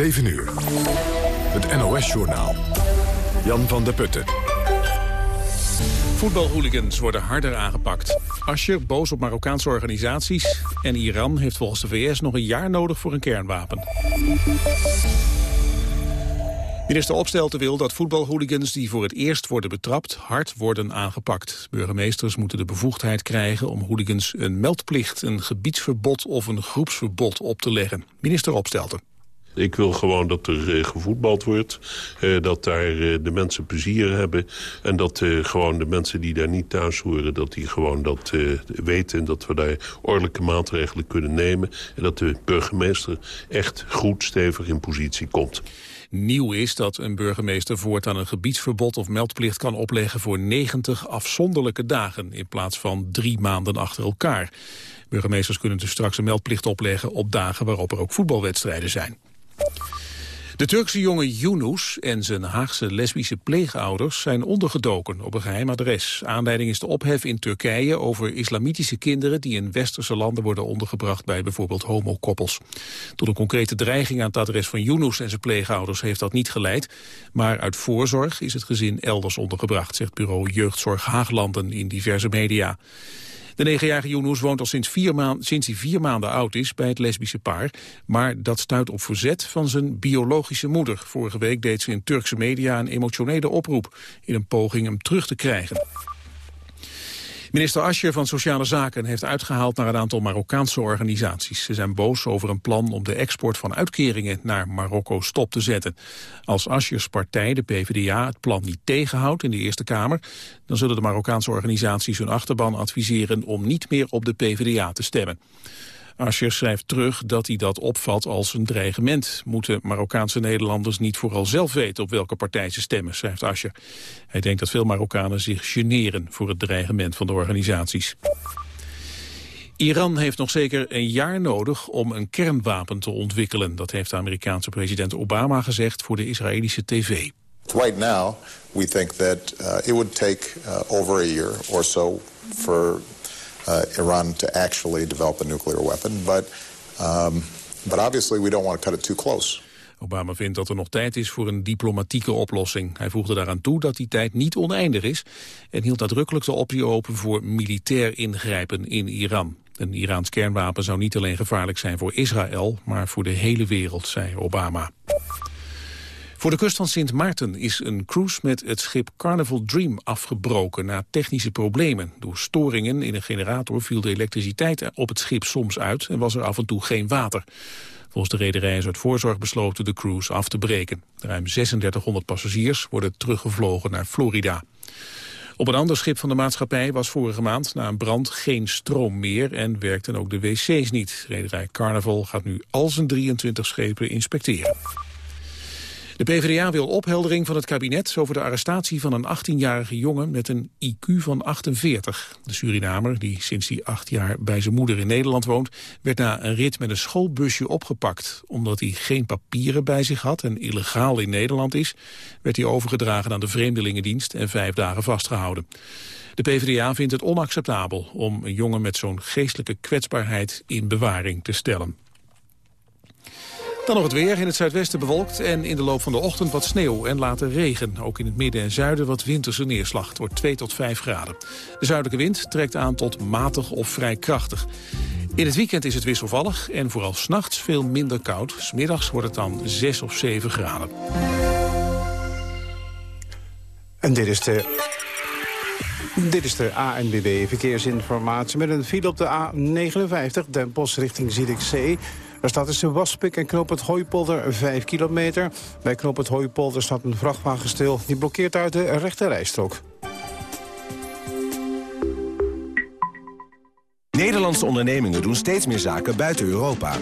7 uur. Het NOS-journaal. Jan van der Putten. Voetbalhooligans worden harder aangepakt. Ascher boos op Marokkaanse organisaties. En Iran heeft volgens de VS nog een jaar nodig voor een kernwapen. Minister Opstelten wil dat voetbalhooligans die voor het eerst worden betrapt hard worden aangepakt. Burgemeesters moeten de bevoegdheid krijgen om hooligans een meldplicht, een gebiedsverbod of een groepsverbod op te leggen. Minister Opstelten. Ik wil gewoon dat er uh, gevoetbald wordt. Uh, dat daar uh, de mensen plezier hebben. En dat gewoon de mensen die daar niet thuis horen... dat die gewoon dat weten. En dat we daar ordelijke maatregelen kunnen nemen. En dat de burgemeester echt goed stevig in positie komt. Nieuw is dat een burgemeester voortaan een gebiedsverbod of meldplicht kan opleggen voor 90 afzonderlijke dagen in plaats van drie maanden achter elkaar. Burgemeesters kunnen dus straks een meldplicht opleggen op dagen waarop er ook voetbalwedstrijden zijn. De Turkse jongen Yunus en zijn Haagse lesbische pleegouders zijn ondergedoken op een geheim adres. Aanleiding is de ophef in Turkije over islamitische kinderen die in westerse landen worden ondergebracht bij bijvoorbeeld homokoppels. Tot een concrete dreiging aan het adres van Yunus en zijn pleegouders heeft dat niet geleid, maar uit voorzorg is het gezin elders ondergebracht, zegt bureau Jeugdzorg Haaglanden in diverse media. De negenjarige Yunus woont al sinds, vier maand, sinds hij vier maanden oud is bij het lesbische paar. Maar dat stuit op verzet van zijn biologische moeder. Vorige week deed ze in Turkse media een emotionele oproep... in een poging hem terug te krijgen. Minister Ascher van Sociale Zaken heeft uitgehaald naar een aantal Marokkaanse organisaties. Ze zijn boos over een plan om de export van uitkeringen naar Marokko stop te zetten. Als Aschers partij, de PvdA, het plan niet tegenhoudt in de Eerste Kamer, dan zullen de Marokkaanse organisaties hun achterban adviseren om niet meer op de PvdA te stemmen. Ascher schrijft terug dat hij dat opvat als een dreigement. Moeten Marokkaanse Nederlanders niet vooral zelf weten op welke partij ze stemmen, schrijft Ascher. Hij denkt dat veel Marokkanen zich generen voor het dreigement van de organisaties. Iran heeft nog zeker een jaar nodig om een kernwapen te ontwikkelen. Dat heeft de Amerikaanse president Obama gezegd voor de Israëlische tv. Right now, we think that uh, it would take uh, over a year or so for Iran to actually develop a nuclear weapon. But, um, but obviously we don't want to cut it too close. Obama vindt dat er nog tijd is voor een diplomatieke oplossing. Hij voegde daaraan toe dat die tijd niet oneindig is... en hield nadrukkelijk de optie open voor militair ingrijpen in Iran. Een Iraans kernwapen zou niet alleen gevaarlijk zijn voor Israël... maar voor de hele wereld, zei Obama. Voor de kust van Sint Maarten is een cruise met het schip Carnival Dream afgebroken na technische problemen. Door storingen in een generator viel de elektriciteit op het schip soms uit en was er af en toe geen water. Volgens de rederij is uit voorzorg besloten de cruise af te breken. Ruim 3600 passagiers worden teruggevlogen naar Florida. Op een ander schip van de maatschappij was vorige maand na een brand geen stroom meer en werkten ook de wc's niet. Rederij Carnival gaat nu al zijn 23 schepen inspecteren. De PvdA wil opheldering van het kabinet over de arrestatie van een 18-jarige jongen met een IQ van 48. De Surinamer, die sinds hij acht jaar bij zijn moeder in Nederland woont, werd na een rit met een schoolbusje opgepakt. Omdat hij geen papieren bij zich had en illegaal in Nederland is, werd hij overgedragen aan de Vreemdelingendienst en vijf dagen vastgehouden. De PvdA vindt het onacceptabel om een jongen met zo'n geestelijke kwetsbaarheid in bewaring te stellen. Dan nog het weer. In het zuidwesten bewolkt en in de loop van de ochtend wat sneeuw en later regen. Ook in het midden en zuiden wat winterse neerslag. Het wordt 2 tot 5 graden. De zuidelijke wind trekt aan tot matig of vrij krachtig. In het weekend is het wisselvallig en vooral s'nachts veel minder koud. Smiddags wordt het dan 6 of 7 graden. En dit is de dit is de ANBB Verkeersinformatie met een file op de A59, Den Bosch richting Zierikzee. Er staat tussen Waspik en Knoop het Hooipolder 5 kilometer. Bij Knoop het Hooipolder staat een vrachtwagen stil. Die blokkeert uit de rechte rijstrook. Nederlandse ondernemingen doen steeds meer zaken buiten Europa.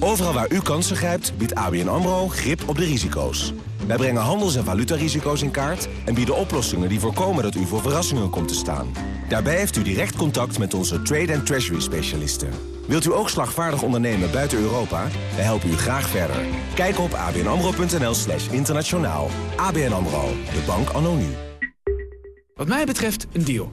Overal waar u kansen grijpt, biedt ABN AMRO grip op de risico's. Wij brengen handels- en valutarisico's in kaart... en bieden oplossingen die voorkomen dat u voor verrassingen komt te staan. Daarbij heeft u direct contact met onze trade- en treasury-specialisten. Wilt u ook slagvaardig ondernemen buiten Europa? Wij helpen u graag verder. Kijk op abnamro.nl slash internationaal. ABN AMRO, de bank anno nu. Wat mij betreft een deal.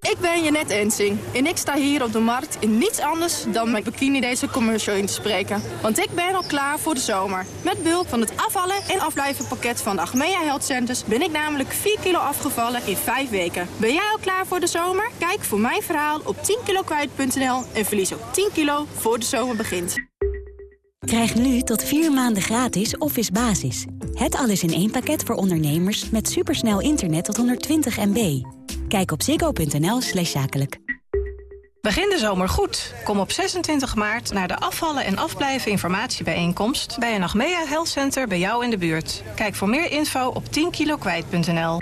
Ik ben Janet Ensing en ik sta hier op de markt in niets anders dan mijn bikini deze commercial in te spreken. Want ik ben al klaar voor de zomer. Met behulp van het afvallen en afblijven pakket van de Achmea Health Centers ben ik namelijk 4 kilo afgevallen in 5 weken. Ben jij al klaar voor de zomer? Kijk voor mijn verhaal op 10kilokwijt.nl en verlies ook 10 kilo voor de zomer begint. Krijg nu tot vier maanden gratis Office Basis. Het alles in één pakket voor ondernemers met supersnel internet tot 120 MB. Kijk op ziggo.nl slash zakelijk. Begin de zomer goed. Kom op 26 maart naar de afvallen en afblijven informatiebijeenkomst... bij een Achmea Health Center bij jou in de buurt. Kijk voor meer info op 10kilokwijt.nl.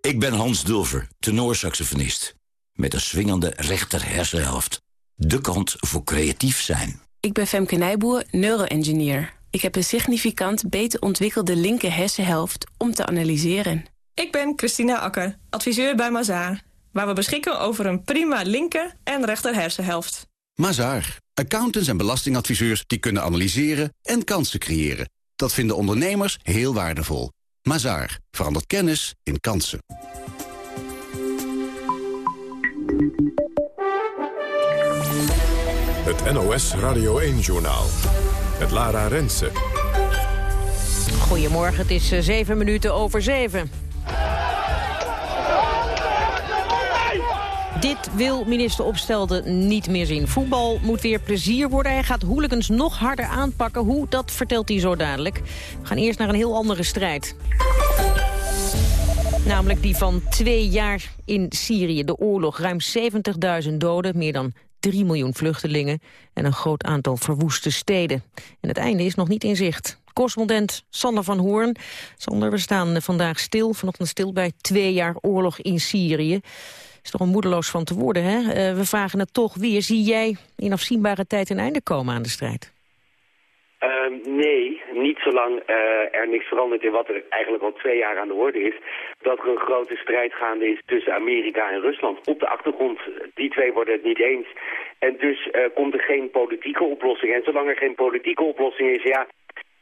Ik ben Hans Dulver, tenorsaxofonist. Met een swingende rechter hersenhelft. De kant voor creatief zijn. Ik ben Femke Nijboer, neuroengineer. Ik heb een significant beter ontwikkelde linker hersenhelft om te analyseren. Ik ben Christina Akker, adviseur bij Mazaar. Waar we beschikken over een prima linker en rechter hersenhelft. Mazaar. Accountants en belastingadviseurs die kunnen analyseren en kansen creëren. Dat vinden ondernemers heel waardevol. Mazaar. Verandert kennis in kansen. Het NOS Radio 1-journaal. Met Lara Rensen. Goedemorgen, het is zeven minuten over zeven. Dit wil minister Opstelde niet meer zien. Voetbal moet weer plezier worden. Hij gaat hooligans nog harder aanpakken. Hoe, dat vertelt hij zo dadelijk. We gaan eerst naar een heel andere strijd. Namelijk die van twee jaar in Syrië. De oorlog, ruim 70.000 doden, meer dan 3 miljoen vluchtelingen... en een groot aantal verwoeste steden. En het einde is nog niet in zicht. Correspondent Sander van Hoorn. Sander, we staan vandaag stil, vanochtend stil bij twee jaar oorlog in Syrië is toch een moedeloos van te worden, hè? Uh, we vragen het toch weer. Zie jij in afzienbare tijd een einde komen aan de strijd? Uh, nee, niet zolang uh, er niks verandert in wat er eigenlijk al twee jaar aan de orde is. Dat er een grote strijd gaande is tussen Amerika en Rusland. Op de achtergrond, die twee worden het niet eens. En dus uh, komt er geen politieke oplossing. En zolang er geen politieke oplossing is, ja,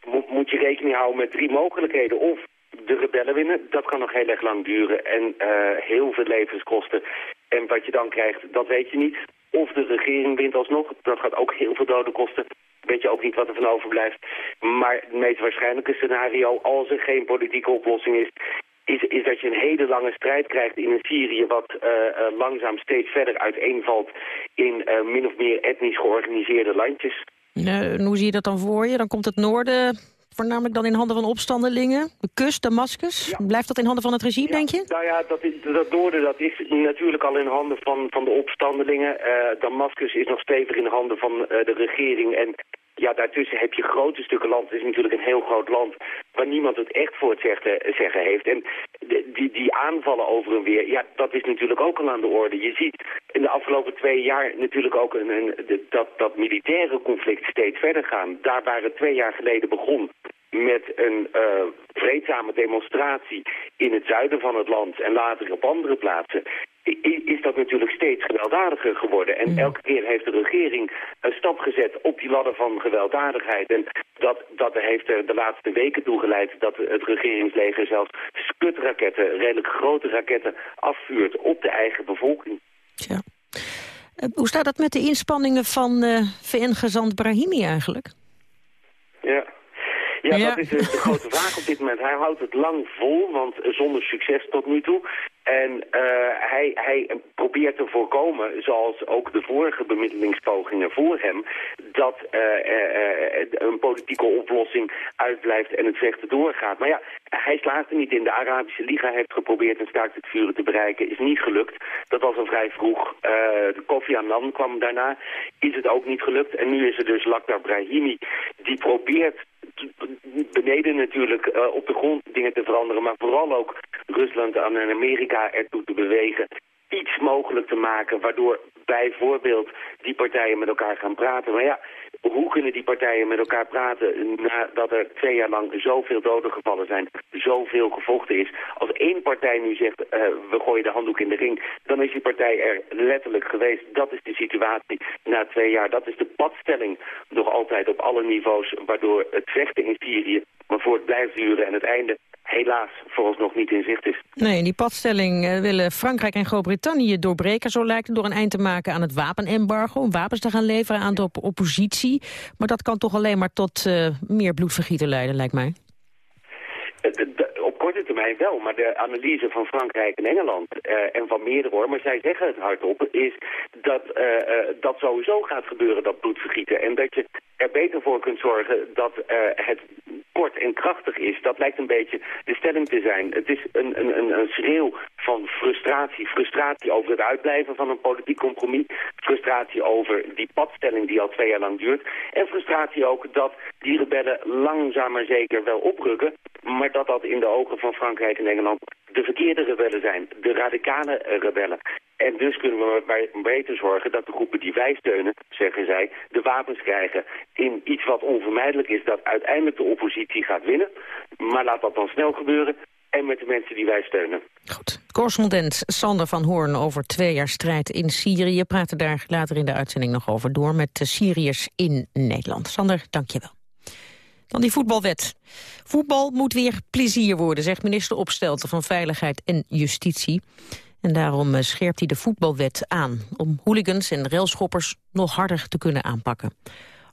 moet, moet je rekening houden met drie mogelijkheden. Of de rebellen winnen, dat kan nog heel erg lang duren en uh, heel veel levens kosten. En wat je dan krijgt, dat weet je niet. Of de regering wint alsnog, dat gaat ook heel veel doden kosten. Weet je ook niet wat er van overblijft. Maar het meest waarschijnlijke scenario, als er geen politieke oplossing is... Is, is dat je een hele lange strijd krijgt in een Syrië... wat uh, uh, langzaam steeds verder uiteenvalt in min of meer etnisch georganiseerde landjes. Hoe zie je dat dan voor je? Dan komt het noorden voornamelijk dan in handen van opstandelingen? De kust, Damascus? Blijft dat in handen van het regime, denk je? Nou ja, dat, dat noorden dat is natuurlijk al in handen van, van de opstandelingen. Uh, Damascus is nog stevig in handen van uh, de regering. En ja, daartussen heb je grote stukken land. Het is natuurlijk een heel groot land waar niemand het echt voor het zeggen, heeft. En de, die, die aanvallen over en weer, ja, dat is natuurlijk ook al aan de orde. Je ziet in de afgelopen twee jaar natuurlijk ook een, dat, dat militaire conflict steeds verder gaan. Daar waar het twee jaar geleden begon met een uh, vreedzame demonstratie in het zuiden van het land en later op andere plaatsen, is dat natuurlijk steeds gewelddadiger geworden. En elke keer heeft de regering een stap gezet op die ladder van gewelddadigheid. En dat, dat heeft er de laatste weken toe geleid dat het regeringsleger zelfs skutraketten, redelijk grote raketten, afvuurt op de eigen bevolking. Tja. Uh, hoe staat dat met de inspanningen van uh, VN-gezant Brahimi eigenlijk? Ja, ja, ja, dat is de grote vraag op dit moment. Hij houdt het lang vol, want zonder succes tot nu toe. En uh, hij, hij probeert te voorkomen, zoals ook de vorige bemiddelingspogingen voor hem, dat uh, uh, een politieke oplossing uitblijft en het vechten doorgaat. Maar ja, hij slaagt er niet in. De Arabische Liga heeft geprobeerd een staakt het vuren te bereiken, is niet gelukt. Dat was al vrij vroeg. de Kofi Annan kwam daarna, is het ook niet gelukt. En nu is er dus Lakhdar Brahimi, die probeert beneden natuurlijk uh, op de grond dingen te veranderen, maar vooral ook Rusland en Amerika ertoe te bewegen iets mogelijk te maken, waardoor bijvoorbeeld die partijen met elkaar gaan praten. Maar ja, hoe kunnen die partijen met elkaar praten nadat er twee jaar lang zoveel doden gevallen zijn, zoveel gevochten is. Als één partij nu zegt, uh, we gooien de handdoek in de ring, dan is die partij er letterlijk geweest. Dat is de situatie na twee jaar. Dat is de padstelling nog altijd op alle niveaus, waardoor het vechten in Syrië maar voor het blijft duren en het einde helaas vooralsnog niet in zicht is. Nee, die padstelling uh, willen Frankrijk en Groot-Brittannië doorbreken, zo lijkt het, door een eind te maken aan het wapenembargo, om wapens te gaan leveren aan de oppositie. Maar dat kan toch alleen maar tot uh, meer bloedvergieten leiden, lijkt mij. Uh, op korte termijn wel, maar de analyse van Frankrijk en Engeland uh, en van meerdere hoor, maar zij zeggen het hardop, is dat dat sowieso gaat gebeuren, dat bloedvergieten. En dat je er beter voor kunt zorgen dat het kort en krachtig is. Dat lijkt een beetje de stelling te zijn. Het is een, een, een schreeuw van frustratie. Frustratie over het uitblijven van een politiek compromis. Frustratie over die padstelling die al twee jaar lang duurt. En frustratie ook dat die rebellen langzaam maar zeker wel oprukken. Maar dat dat in de ogen van Frankrijk en Engeland de verkeerde rebellen zijn. De radicale rebellen. En dus kunnen we beter zorgen dat de groepen die wij steunen, zeggen zij, de wapens krijgen in iets wat onvermijdelijk is, dat uiteindelijk de oppositie gaat winnen. Maar laat dat dan snel gebeuren en met de mensen die wij steunen. Goed. Correspondent Sander van Hoorn over twee jaar strijd in Syrië. Praten daar later in de uitzending nog over door met de Syriërs in Nederland. Sander, dank je wel. Dan die voetbalwet. Voetbal moet weer plezier worden, zegt minister Opstelten van Veiligheid en Justitie. En daarom eh, scherpt hij de voetbalwet aan... om hooligans en railschoppers nog harder te kunnen aanpakken.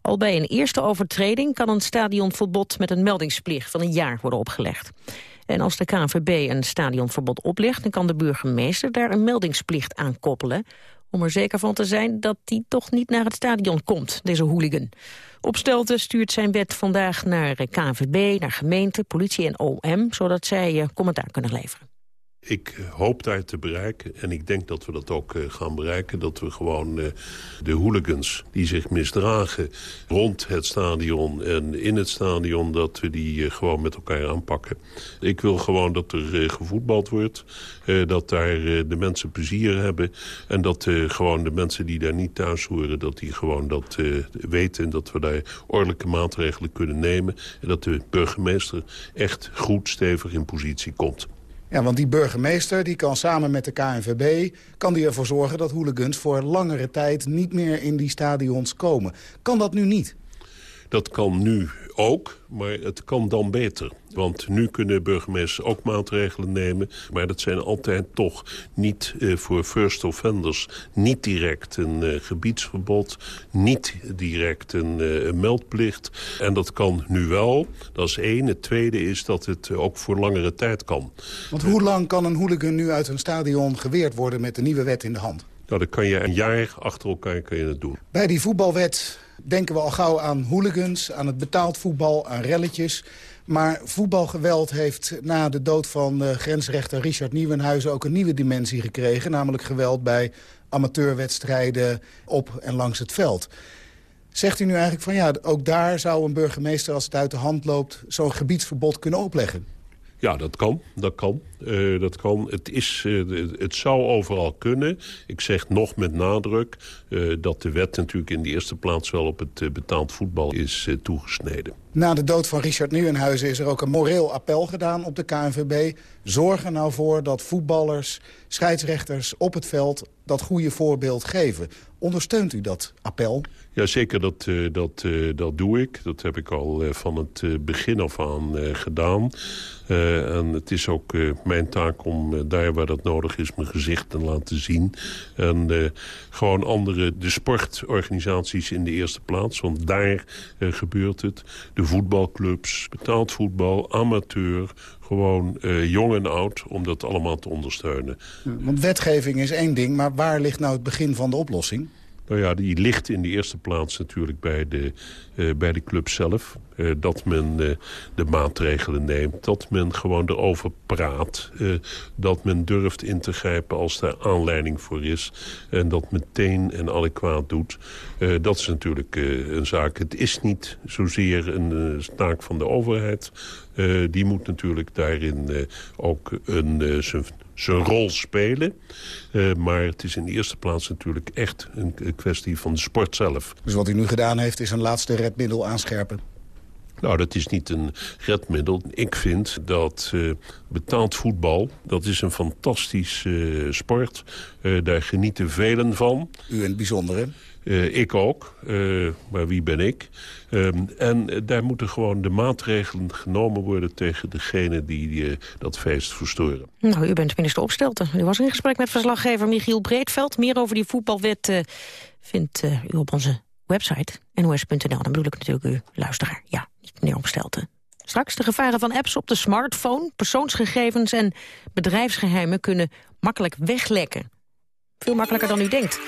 Al bij een eerste overtreding kan een stadionverbod met een meldingsplicht van een jaar worden opgelegd. En als de KNVB een stadionverbod oplegt, dan kan de burgemeester daar een meldingsplicht aan koppelen. Om er zeker van te zijn dat die toch niet naar het stadion komt, deze hooligan. Opstelten stuurt zijn wet vandaag naar KNVB, naar gemeente, politie en OM, zodat zij eh, commentaar kunnen leveren. Ik hoop daar te bereiken, en ik denk dat we dat ook uh, gaan bereiken... dat we gewoon uh, de hooligans die zich misdragen rond het stadion en in het stadion... dat we die gewoon met elkaar aanpakken. Ik wil gewoon dat er gevoetbald wordt, dat daar de mensen plezier hebben... en dat gewoon de mensen die daar niet thuis horen, dat die gewoon dat weten... en dat we daar ordelijke maatregelen kunnen nemen... en dat de burgemeester echt goed stevig in positie komt. Ja, want die burgemeester die kan samen met de KNVB... kan die ervoor zorgen dat hooligans voor langere tijd niet meer in die stadions komen. Kan dat nu niet? Dat kan nu ook, maar het kan dan beter. Want nu kunnen burgemeesters ook maatregelen nemen. Maar dat zijn altijd toch niet uh, voor first offenders. Niet direct een uh, gebiedsverbod. Niet direct een, uh, een, meldplicht. En dat kan nu wel. Dat is één. Het tweede is dat het ook voor langere tijd kan. Want hoe lang kan een hooligan nu uit een stadion geweerd worden... met de nieuwe wet in de hand? Nou, dan kan je een jaar achter elkaar kan je het doen. Bij die voetbalwet denken we al gauw aan hooligans, aan het betaald voetbal, aan relletjes. Maar voetbalgeweld heeft na de dood van uh, grensrechter Richard Nieuwenhuizen... ook een nieuwe dimensie gekregen, namelijk geweld bij amateurwedstrijden op en langs het veld. Zegt u nu eigenlijk van ja, ook daar zou een burgemeester als het uit de hand loopt... zo'n gebiedsverbod kunnen opleggen? Ja, dat kan. Dat kan. Uh, dat kan. Het, is, uh, het zou overal kunnen. Ik zeg nog met nadruk uh, dat de wet natuurlijk in de eerste plaats wel op het betaald voetbal is toegesneden. Na de dood van Richard Nieuwenhuizen is er ook een moreel appel gedaan op de KNVB. Zorg er nou voor dat voetballers, scheidsrechters op het veld dat goede voorbeeld geven. Ondersteunt u dat appel? Ja, zeker. Dat, dat, dat doe ik. Dat heb ik al van het begin af aan gedaan. en het is ook mijn taak om daar waar dat nodig is... mijn gezicht te laten zien. En gewoon andere, de sportorganisaties in de eerste plaats. Want daar gebeurt het. De voetbalclubs, betaald voetbal, amateur gewoon jong en oud om dat allemaal te ondersteunen. Want wetgeving is één ding, maar waar ligt nou het begin van de oplossing? Nou ja, die ligt in de eerste plaats natuurlijk bij de, uh, bij de club zelf. Uh, dat men uh, de maatregelen neemt, dat men gewoon erover praat. dat men durft in te grijpen als daar aanleiding voor is. En dat meteen en adequaat doet. dat is natuurlijk een zaak. Het is niet zozeer een taak van de overheid. die moet natuurlijk daarin ook een, zijn zijn rol spelen. Uh, maar het is in de eerste plaats natuurlijk echt een kwestie van de sport zelf. Dus wat hij nu gedaan heeft is een laatste redmiddel aanscherpen? Nou, dat is niet een redmiddel. Ik vind dat uh, betaald voetbal, dat is een fantastische uh, sport. Uh, daar genieten velen van. U in het bijzonder, hè? ik ook, maar wie ben ik? Um, en daar moeten gewoon de maatregelen genomen worden... tegen degene die dat feest verstoren. Nou, u bent minister Opstelten. U was in gesprek met verslaggever Michiel Breedveld. Meer over die voetbalwet vindt u op onze website, nos.nl. Dan bedoel ik natuurlijk u, luisteraar. Ja, niet meneer Opstelten. Straks de gevaren van apps op de smartphone, persoonsgegevens en bedrijfsgeheimen kunnen makkelijk weglekken. Veel makkelijker dan u denkt.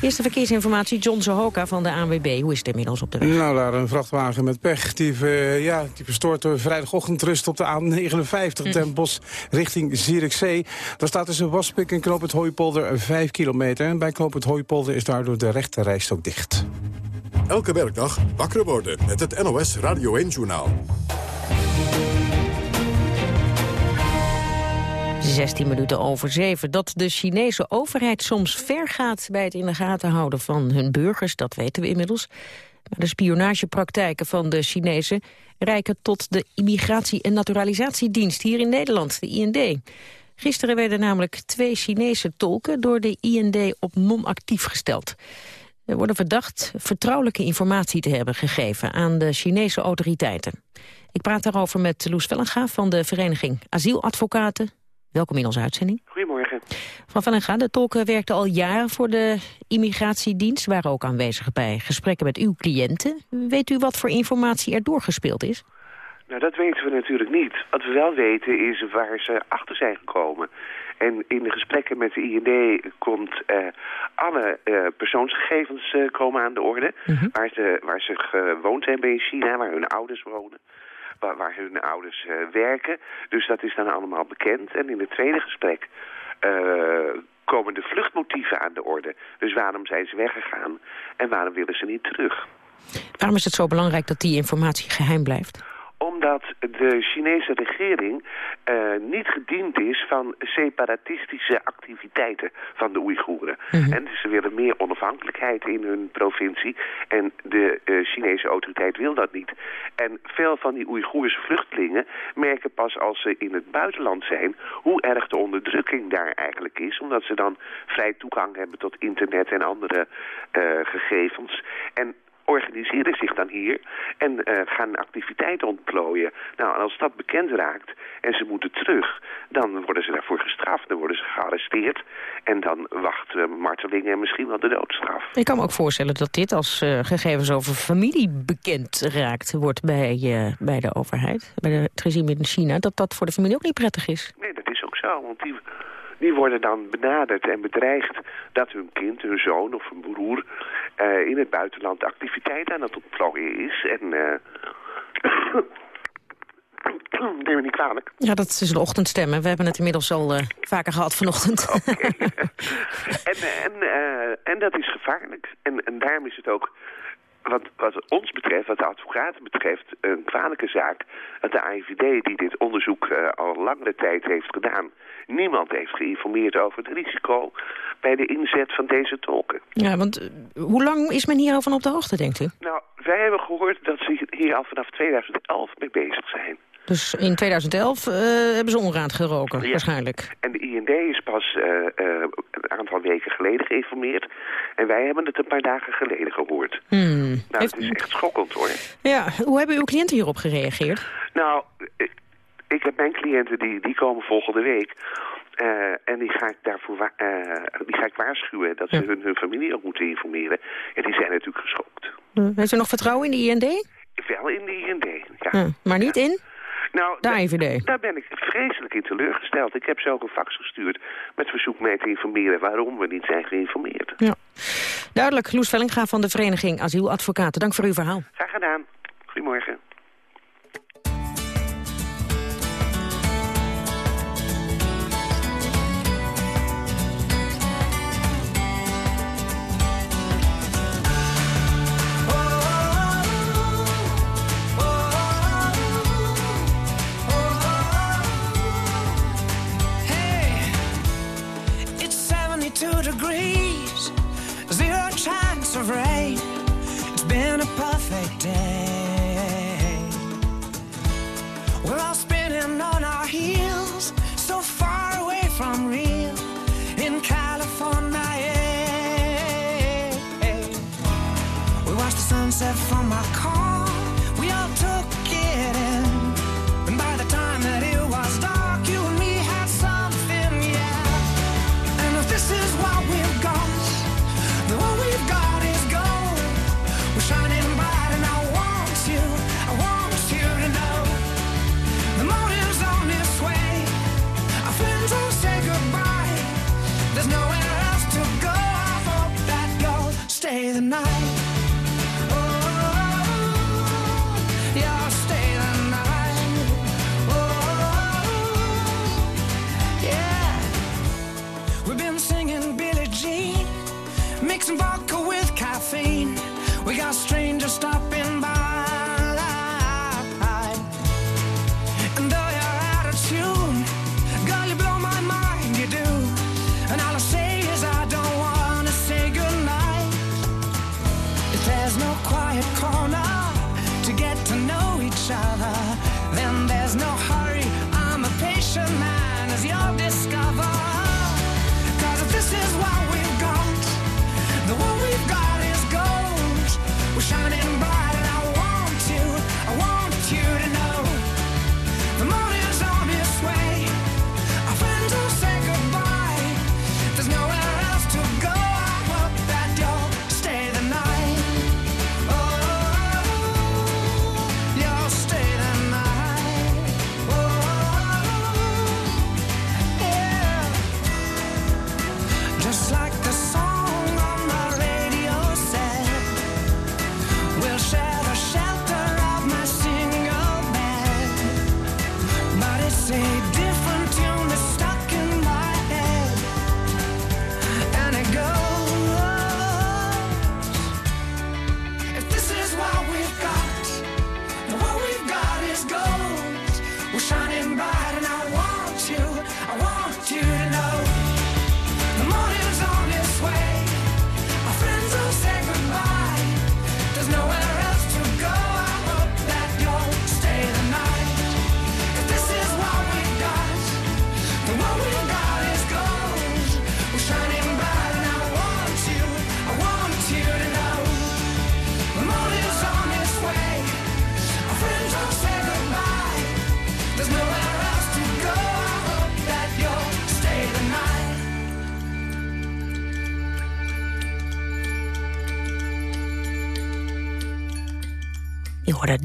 Eerste verkeersinformatie, John Zohoka van de ANWB. Hoe is het inmiddels op de weg? Nou, daar een vrachtwagen met pech. Die, uh, ja, die verstoort de vrijdagochtendrust op de A59 Den Bosch richting Zierikzee. Daar staat tussen Waspik en Knoop het Hooipolder 5 kilometer. En bij Knoop het Hooipolder is daardoor de rechte rijstok dicht. Elke werkdag wakker worden met het NOS Radio 1-journaal. 16 minuten over 7. Dat de Chinese overheid soms ver gaat bij het in de gaten houden van hun burgers, dat weten we inmiddels. Maar de spionagepraktijken van de Chinezen reiken tot de Immigratie- en Naturalisatiedienst hier in Nederland, de IND. Gisteren werden namelijk twee Chinese tolken door de IND op non-actief gesteld. Er worden verdacht vertrouwelijke informatie te hebben gegeven aan de Chinese autoriteiten. Ik praat daarover met Loes Vellenga van de vereniging Asieladvocaten. Welkom in onze uitzending. Goedemorgen. Van Vellenga, de tolken werkten al jaren voor de immigratiedienst... waren ook aanwezig bij gesprekken met uw cliënten. Weet u wat voor informatie er doorgespeeld is? Nou, dat weten we natuurlijk niet. Wat we wel weten is waar ze achter zijn gekomen. En in de gesprekken met de IND komt uh, alle uh, persoonsgegevens uh, komen aan de orde. Mhm. waar, ze, waar ze gewoond hebben in China, waar hun ouders wonen. Waar, waar hun ouders werken. Dus dat is dan allemaal bekend. En in het tweede gesprek komen de vluchtmotieven aan de orde. Dus waarom zijn ze weggegaan en waarom willen ze niet terug? Waarom is het zo belangrijk dat die informatie geheim blijft? Omdat de Chinese regering uh, niet gediend is van separatistische activiteiten van de Oeigoeren. Mhm. En ze willen meer onafhankelijkheid in hun provincie. En de uh, Chinese autoriteit wil dat niet. En veel van die Oeigoerse vluchtelingen merken pas als ze in het buitenland zijn... hoe erg de onderdrukking daar eigenlijk is. Omdat ze dan vrij toegang hebben tot internet en andere uh, gegevens. En organiseren zich dan hier en uh, gaan activiteiten ontplooien. Nou, en als dat bekend raakt en ze moeten terug, dan worden ze daarvoor gestraft, dan worden ze gearresteerd en dan wacht uh, marteling en misschien wel de doodstraf. Ik kan me ook voorstellen dat dit als uh, gegevens over familie bekend raakt wordt bij, bij de overheid, bij de, het regime in China, dat dat voor de familie ook niet prettig is. Nee, dat is ook zo, want die die worden dan benaderd en bedreigd dat hun kind, hun zoon of hun broer uh, in het buitenland activiteit aan het ontplooien is. En uh, neem me niet kwalijk. Ja, dat is een ochtendstemmen. We hebben het inmiddels al uh, vaker gehad vanochtend. Okay. en, en, uh, en dat is gevaarlijk. En, en daarom is het ook wat, wat ons betreft, wat de advocaten betreft, een kwalijke zaak... dat de AIVD, die dit onderzoek uh, al langere tijd heeft gedaan... niemand heeft geïnformeerd over het risico bij de inzet van deze tolken. Ja, want uh, hoe lang is men hierover op de hoogte, denkt u? Nou, wij hebben gehoord dat ze hier al vanaf 2011 mee bezig zijn. Dus in 2011 uh, hebben ze onraad geroken, ja. waarschijnlijk. En de IND is pas uh, uh, een aantal weken geleden geïnformeerd. En wij hebben het een paar dagen geleden gehoord. Hmm. Nou, Heeft... het is echt schokkend hoor. Ja, hoe hebben uw cliënten hierop gereageerd? Nou, ik heb mijn cliënten, die, die komen volgende week. Uh, en die ga ik daarvoor uh, die ga ik waarschuwen dat ze Ja. hun, hun familie ook moeten informeren. En die zijn natuurlijk geschokt. Uh, heeft u nog vertrouwen in de IND? Wel in de IND, ja. Ja, maar niet in? Nou, de. Daar ben ik vreselijk in teleurgesteld. Ik heb ze ook een fax gestuurd met verzoek mij te informeren waarom we niet zijn geïnformeerd. Ja. Duidelijk, Loes Vellinga van de Vereniging Asieladvocaten. Dank voor uw verhaal. Graag gedaan. Goedemorgen.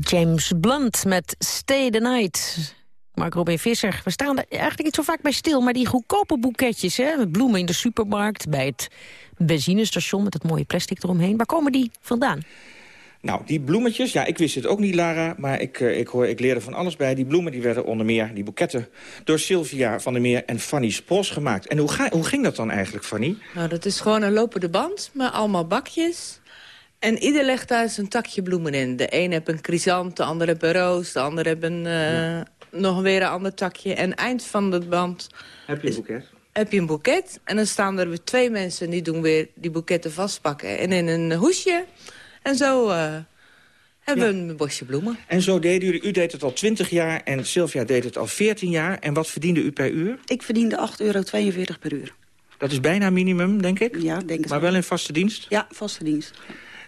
James Blunt met Stay the Night. Mark Robin Visser, we staan er eigenlijk niet zo vaak bij stil... maar die goedkope boeketjes, hè, met bloemen in de supermarkt... bij het benzinestation met het mooie plastic eromheen. Waar komen die vandaan? Nou, die bloemetjes, ja, ik wist het ook niet, Lara, maar ik, eh, ik, hoor, ik leerde van alles bij. Die bloemen die werden onder meer, die boeketten, door Sylvia van der Meer en Fanny Spros gemaakt. En hoe, ga, hoe ging dat dan eigenlijk, Fanny? Nou, dat is gewoon een lopende band met allemaal bakjes. En ieder legt daar zijn takje bloemen in. De een heeft een chrysant, de ander heeft een roos, de ander heeft een, eh, nog weer een ander takje. En eind van de band Heb je een boeket? heb je een boeket. En dan staan er weer twee mensen die doen weer die boeketten vastpakken. En in een hoesje. En zo eh, hebben we een bosje bloemen. En zo deden jullie, u deed het al 20 jaar en Sylvia deed het al 14 jaar. En wat verdiende u per uur? Ik verdiende 8,42 euro per uur. Dat is bijna minimum, denk ik? Ja, denk ik Maar wel in vaste dienst? Ja, vaste dienst.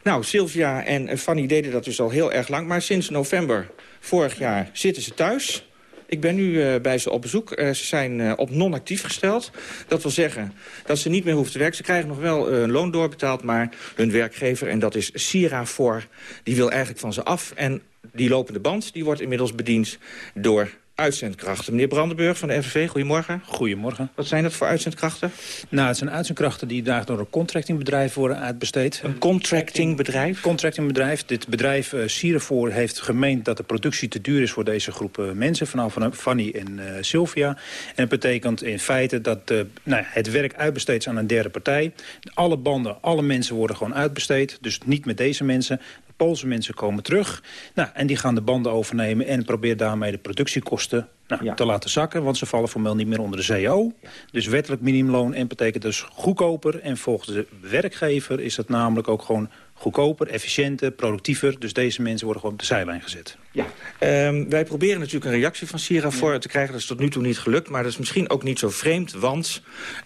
Nou, Sylvia en eh, Fanny deden dat dus al heel erg lang. Maar sinds november vorig jaar zitten ze thuis. Ik ben nu eh, bij ze op bezoek. Eh, ze zijn op non-actief gesteld. Dat wil zeggen dat ze niet meer hoeven te werken. Ze krijgen nog wel een loon doorbetaald, maar hun werkgever... en dat is Sira voor, die wil eigenlijk van ze af. En die lopende band die wordt inmiddels bediend door uitzendkrachten. Meneer Brandenburg van de FNV, goedemorgen. Goedemorgen. Wat zijn dat voor uitzendkrachten? Nou, het zijn uitzendkrachten die daar door een contractingbedrijf worden uitbesteed. Een contractingbedrijf? Contractingbedrijf. Dit bedrijf, uh, heeft gemeend dat de productie te duur is voor deze groep uh, mensen. Vanaf Fanny en uh, Sylvia. En dat betekent in feite dat uh, nou, het werk uitbesteed is aan een derde partij. Alle banden, alle mensen worden gewoon uitbesteed. Dus niet met deze mensen. Poolse mensen komen terug. Nou, en die gaan de banden overnemen en proberen daarmee de productiekosten nou, te laten zakken. Want ze vallen formeel niet meer onder de CO. Dus wettelijk minimumloon en betekent dus goedkoper. En volgens de werkgever is dat namelijk ook gewoon goedkoper, efficiënter, productiever. Dus deze mensen worden gewoon op de zijlijn gezet. Ja. Ehm, wij proberen natuurlijk een reactie van Sira voor te krijgen. Dat is tot nu toe niet gelukt, maar dat is misschien ook niet zo vreemd... want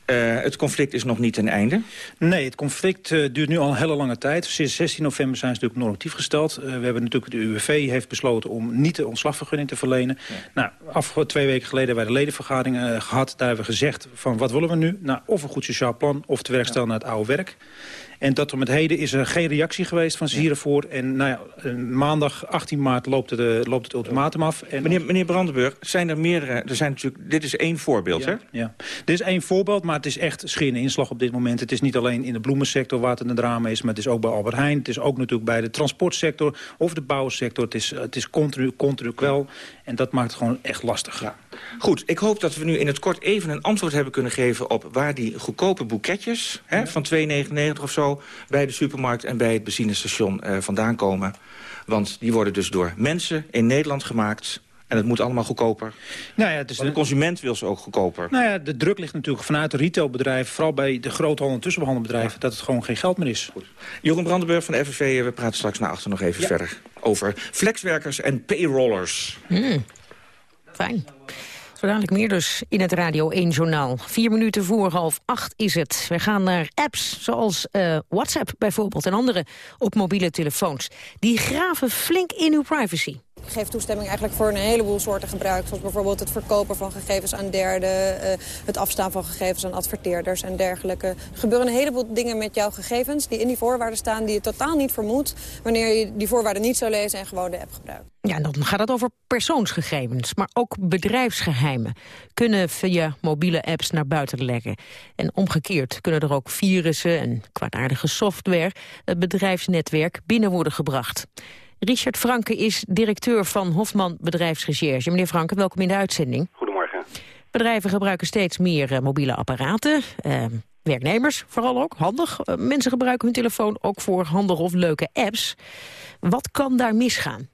eh, het conflict is nog niet ten einde. Nee, het conflict eh, duurt nu al een hele lange tijd. Sinds 16 november zijn ze natuurlijk normatief gesteld. Eh, we hebben natuurlijk, de UWV heeft besloten om niet de ontslagvergunning te verlenen. Nou, af, twee weken geleden hebben wij de ledenvergadering gehad. Daar hebben we gezegd van wat willen we nu? Nou, of een goed sociaal plan of te werk stellen naar het oude werk. En tot en met heden is er geen reactie geweest van ze voor. En nou ja, maandag 18 maart loopt het, uh, loopt het ultimatum af. En meneer, meneer Brandenburg, zijn er meerdere... Er zijn natuurlijk, dit is één voorbeeld, ja, hè? Ja, dit is één voorbeeld, maar het is echt schine inslag op dit moment. Het is niet alleen in de bloemensector waar het een drama is... maar het is ook bij Albert Heijn. Het is ook natuurlijk bij de transportsector of de bouwsector. Het is, het is continu, continu kwel. En dat maakt het gewoon echt lastig. Ja. Goed, ik hoop dat we nu in het kort even een antwoord hebben kunnen geven... op waar die goedkope boeketjes hè, van 2,99 of zo... bij de supermarkt en bij het benzinestation uh, vandaan komen. Want die worden dus door mensen in Nederland gemaakt... En het moet allemaal goedkoper. Nou ja, dus de, de consument wil ze ook goedkoper. Nou ja, de druk ligt natuurlijk vanuit de retailbedrijven... vooral bij de groothandel- en tussenbehandelbedrijven... Ja. dat het gewoon geen geld meer is. Goed. Jeroen Brandenburg van de FNV, we praten straks naar achter nog even ja. verder... over flexwerkers en payrollers. Mm. Fijn. Zo dadelijk meer dus in het Radio 1 Journaal. Vier minuten voor half acht is het. We gaan naar apps zoals uh, WhatsApp bijvoorbeeld en andere op mobiele telefoons. Die graven flink in uw privacy. Ik geef toestemming eigenlijk voor een heleboel soorten gebruik. Zoals bijvoorbeeld het verkopen van gegevens aan derden... Uh, het afstaan van gegevens aan adverteerders en dergelijke. Er gebeuren een heleboel dingen met jouw gegevens... die in die voorwaarden staan die je totaal niet vermoedt... wanneer je die voorwaarden niet zou lezen en gewoon de app gebruikt. Ja, dan gaat het over persoonsgegevens, maar ook bedrijfsgeheimen. Kunnen via mobiele apps naar buiten lekken. En omgekeerd kunnen er ook virussen en kwaadaardige software... het bedrijfsnetwerk binnen worden gebracht. Richard Franke is directeur van Hofman Bedrijfsrecherche. Meneer Franke, welkom in de uitzending. Goedemorgen. Bedrijven gebruiken steeds meer uh, mobiele apparaten. Uh, werknemers vooral ook, handig. Uh, mensen gebruiken hun telefoon ook voor handige of leuke apps. Wat kan daar misgaan?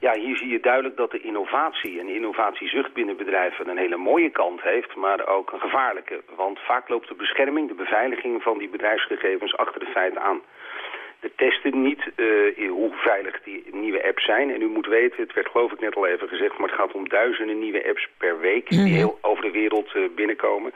Ja, hier zie je duidelijk dat de innovatie en innovatiezucht binnen bedrijven een hele mooie kant heeft, maar ook een gevaarlijke. Want vaak loopt de bescherming, de beveiliging van die bedrijfsgegevens achter de feiten aan. We testen niet uh, hoe veilig die nieuwe apps zijn. En u moet weten, het werd geloof ik net al even gezegd... maar het gaat om duizenden nieuwe apps per week... die heel over de wereld uh, binnenkomen.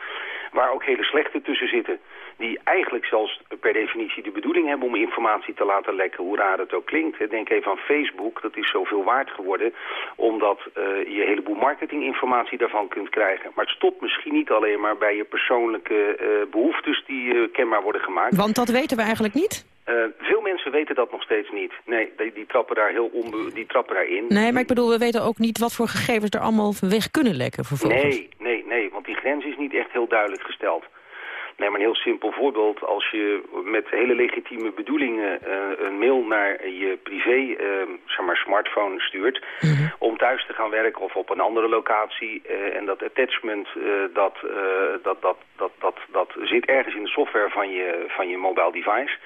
Waar ook hele slechte tussen zitten. Die eigenlijk zelfs per definitie de bedoeling hebben om informatie te laten lekken. Hoe raar het ook klinkt. Denk even aan Facebook. Dat is zoveel waard geworden. Omdat uh, je een heleboel marketinginformatie daarvan kunt krijgen. Maar het stopt misschien niet alleen maar bij je persoonlijke behoeftes... die kenbaar worden gemaakt. Want dat weten we eigenlijk niet? Uh, veel mensen weten dat nog steeds niet. Nee, die, die trappen daar heel onbe die trappen daarin. Nee, maar ik bedoel, we weten ook niet wat voor gegevens er allemaal weg kunnen lekken vervolgens. Nee, nee, nee, want die grens is niet echt heel duidelijk gesteld. Nee, maar een heel simpel voorbeeld. Als je met hele legitieme bedoelingen uh, een mail naar je privé uh, zeg maar smartphone stuurt... Mm -hmm. om thuis te gaan werken of op een andere locatie... Uh, en dat attachment, dat, dat, dat, dat, dat, dat zit ergens in de software van je, van je mobile device...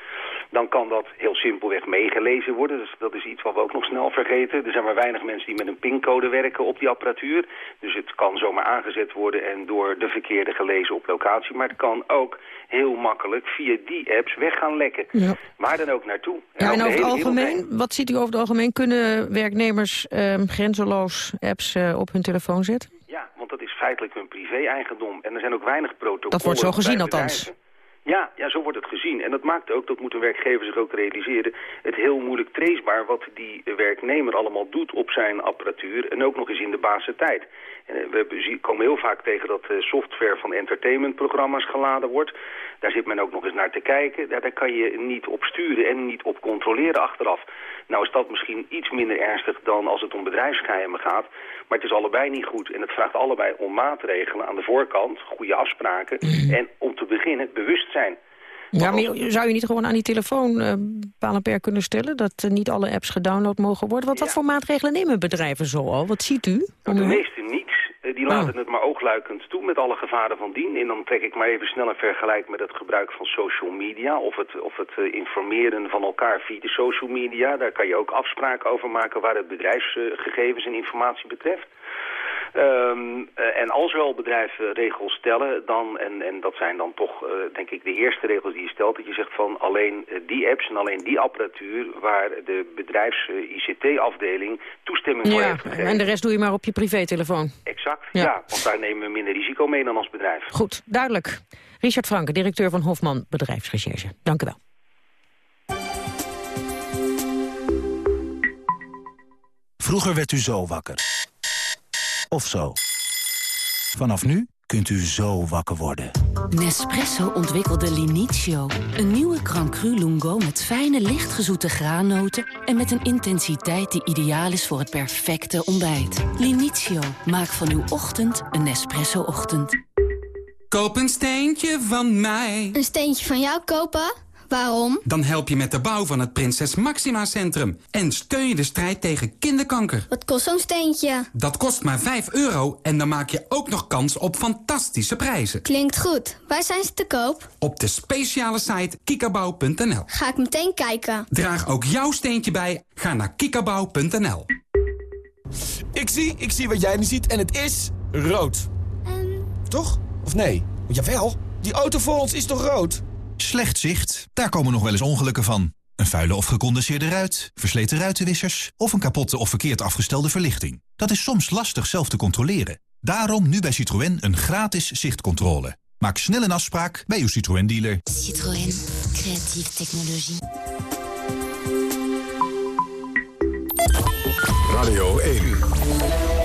dan kan dat heel simpelweg meegelezen worden. Dus dat is iets wat we ook nog snel vergeten. Er zijn maar weinig mensen die met een pincode werken op die apparatuur. Dus het kan zomaar aangezet worden en door de verkeerde gelezen op locatie. Maar het kan ook heel makkelijk via die apps weg gaan lekken. Ja. Waar dan ook naartoe. En, ja, en over het algemeen, wat ziet u over het algemeen? Kunnen werknemers um, grenzeloos apps uh, op hun telefoon zetten? Ja, want dat is feitelijk hun privé-eigendom. En er zijn ook weinig protocollen. Dat wordt zo gezien althans. Ja, ja, zo wordt het gezien. En dat maakt ook, dat moet een werkgever zich ook realiseren, het heel moeilijk tracebaar wat die werknemer allemaal doet op zijn apparatuur en ook nog eens in de basis tijd. En we komen heel vaak tegen dat software van entertainmentprogramma's geladen wordt. Daar zit men ook nog eens naar te kijken. Daar kan je niet op sturen en niet op controleren achteraf. Nou is dat misschien iets minder ernstig dan als het om bedrijfsgeheimen gaat. Maar het is allebei niet goed. En het vraagt allebei om maatregelen aan de voorkant, goede afspraken. En om te beginnen bewustzijn. Ja, maar zou je niet gewoon aan die telefoon uh, palen per kunnen stellen... dat uh, niet alle apps gedownload mogen worden? Wat, ja. wat voor maatregelen nemen bedrijven zo al? Wat ziet u? Nou, de meeste niets. Uh, die laten oh. het maar oogluikend toe met alle gevaren van dien. En dan trek ik maar even snel een vergelijk met het gebruik van social media... of het, of het informeren van elkaar via de social media. Daar kan je ook afspraken over maken waar het bedrijfsgegevens en informatie betreft. Ehm, eh, en als wel bedrijven regels stellen, dan, en, en dat zijn dan toch, eh, denk ik, de eerste regels die je stelt, dat je zegt van alleen eh, die apps en alleen die apparatuur waar de bedrijfs-ICT-afdeling toestemming voor Ja, heeft gegeven. en de rest doe je maar op je privételefoon. Exact, Ja. ja. want daar nemen we minder risico mee dan als bedrijf. Goed, duidelijk. Richard Franke, directeur van Hofman Bedrijfsrecherche. Dank u wel. Vroeger werd u zo wakker. Of zo. Vanaf nu kunt u zo wakker worden. Nespresso ontwikkelde Linizio. Een nieuwe Crancru Lungo met fijne, lichtgezoete graannoten... en met een intensiteit die ideaal is voor het perfecte ontbijt. Linizio, maak van uw ochtend een Nespresso-ochtend. Koop een steentje van mij. Een steentje van jou kopen? Waarom? Dan help je met de bouw van het Prinses Maxima Centrum. En steun je de strijd tegen kinderkanker. Wat kost zo'n steentje? Dat kost maar 5 euro en dan maak je ook nog kans op fantastische prijzen. Klinkt goed. Waar zijn ze te koop? Op de speciale site kikabouw.nl. Ga ik meteen kijken. Draag ook jouw steentje bij. Ga naar kikabouw.nl. Ik zie, ik zie wat jij nu ziet en het is rood. Toch? Of nee? Jawel, die auto voor ons is toch rood? Slecht zicht, daar komen nog wel eens ongelukken van. Een vuile of gecondenseerde ruit, versleten ruitenwissers... of een kapotte of verkeerd afgestelde verlichting. Dat is soms lastig zelf te controleren. Daarom nu bij Citroën een gratis zichtcontrole. Maak snel een afspraak bij uw Citroën-dealer. Citroën. Creatieve technologie. Radio 1.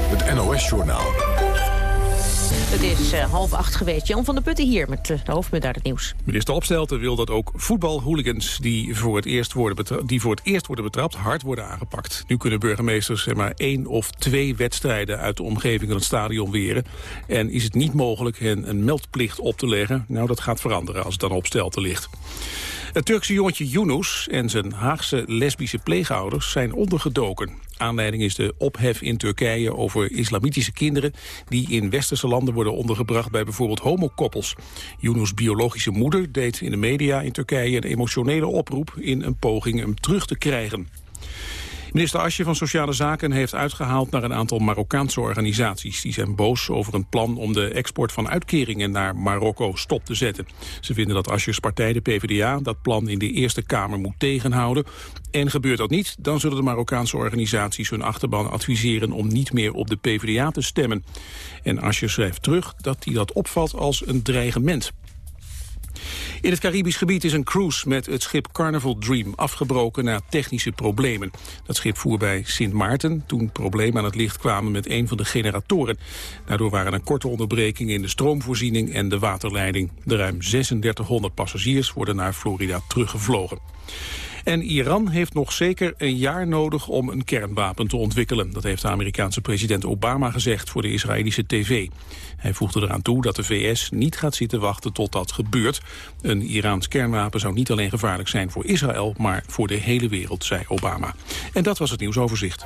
Het NOS-journaal. Het is eh, half acht geweest. Jan van der Putten hier met eh, de hoofdpunt uit het nieuws. Minister Opstelten wil dat ook voetbalhooligans die voor, het eerst worden die voor het eerst worden betrapt hard worden aangepakt. Nu kunnen burgemeesters maar één of twee wedstrijden uit de omgeving van het stadion weren. En is het niet mogelijk hen een meldplicht op te leggen? Nou, dat gaat veranderen als het dan Opstelten ligt. Het Turkse jongetje Yunus en zijn Haagse lesbische pleegouders zijn ondergedoken. Aanleiding is de ophef in Turkije over islamitische kinderen... die in westerse landen worden ondergebracht bij bijvoorbeeld homokoppels. Yunus' biologische moeder deed in de media in Turkije een emotionele oproep... in een poging hem terug te krijgen. Minister Asje van Sociale Zaken heeft uitgehaald naar een aantal Marokkaanse organisaties. Die zijn boos over een plan om de export van uitkeringen naar Marokko stop te zetten. Ze vinden dat Asjes partij, de PvdA, dat plan in de Eerste Kamer moet tegenhouden. En gebeurt dat niet, dan zullen de Marokkaanse organisaties hun achterban adviseren om niet meer op de PvdA te stemmen. En Asje schrijft terug dat hij dat opvat als een dreigement. In het Caribisch gebied is een cruise met het schip Carnival Dream afgebroken na technische problemen. Dat schip voer bij Sint Maarten toen problemen aan het licht kwamen met een van de generatoren. Daardoor waren er korte onderbrekingen in de stroomvoorziening en de waterleiding. De ruim 3600 passagiers worden naar Florida teruggevlogen. En Iran heeft nog zeker een jaar nodig om een kernwapen te ontwikkelen. Dat heeft de Amerikaanse president Obama gezegd voor de Israëlische tv. Hij voegde eraan toe dat de VS niet gaat zitten wachten tot dat gebeurt. Een Iraans kernwapen zou niet alleen gevaarlijk zijn voor Israël... maar voor de hele wereld, zei Obama. En dat was het nieuwsoverzicht.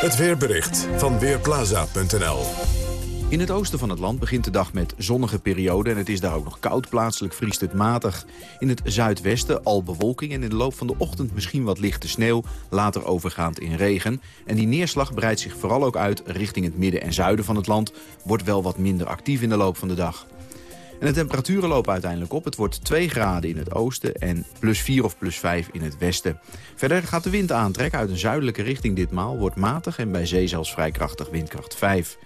Het weerbericht van Weerplaza.nl In het oosten van het land begint de dag met zonnige periode en het is daar ook nog koud. Plaatselijk vriest het matig. In het zuidwesten al bewolking en in de loop van de ochtend misschien wat lichte sneeuw, later overgaand in regen. En die neerslag breidt zich vooral ook uit richting het midden en zuiden van het land, wordt wel wat minder actief in de loop van de dag. En de temperaturen lopen uiteindelijk op. Het wordt 2 graden in het oosten en plus 4 of plus 5 in het westen. Verder gaat de wind aantrekken uit een zuidelijke richting ditmaal. Wordt matig en bij zee zelfs vrij krachtig windkracht 5.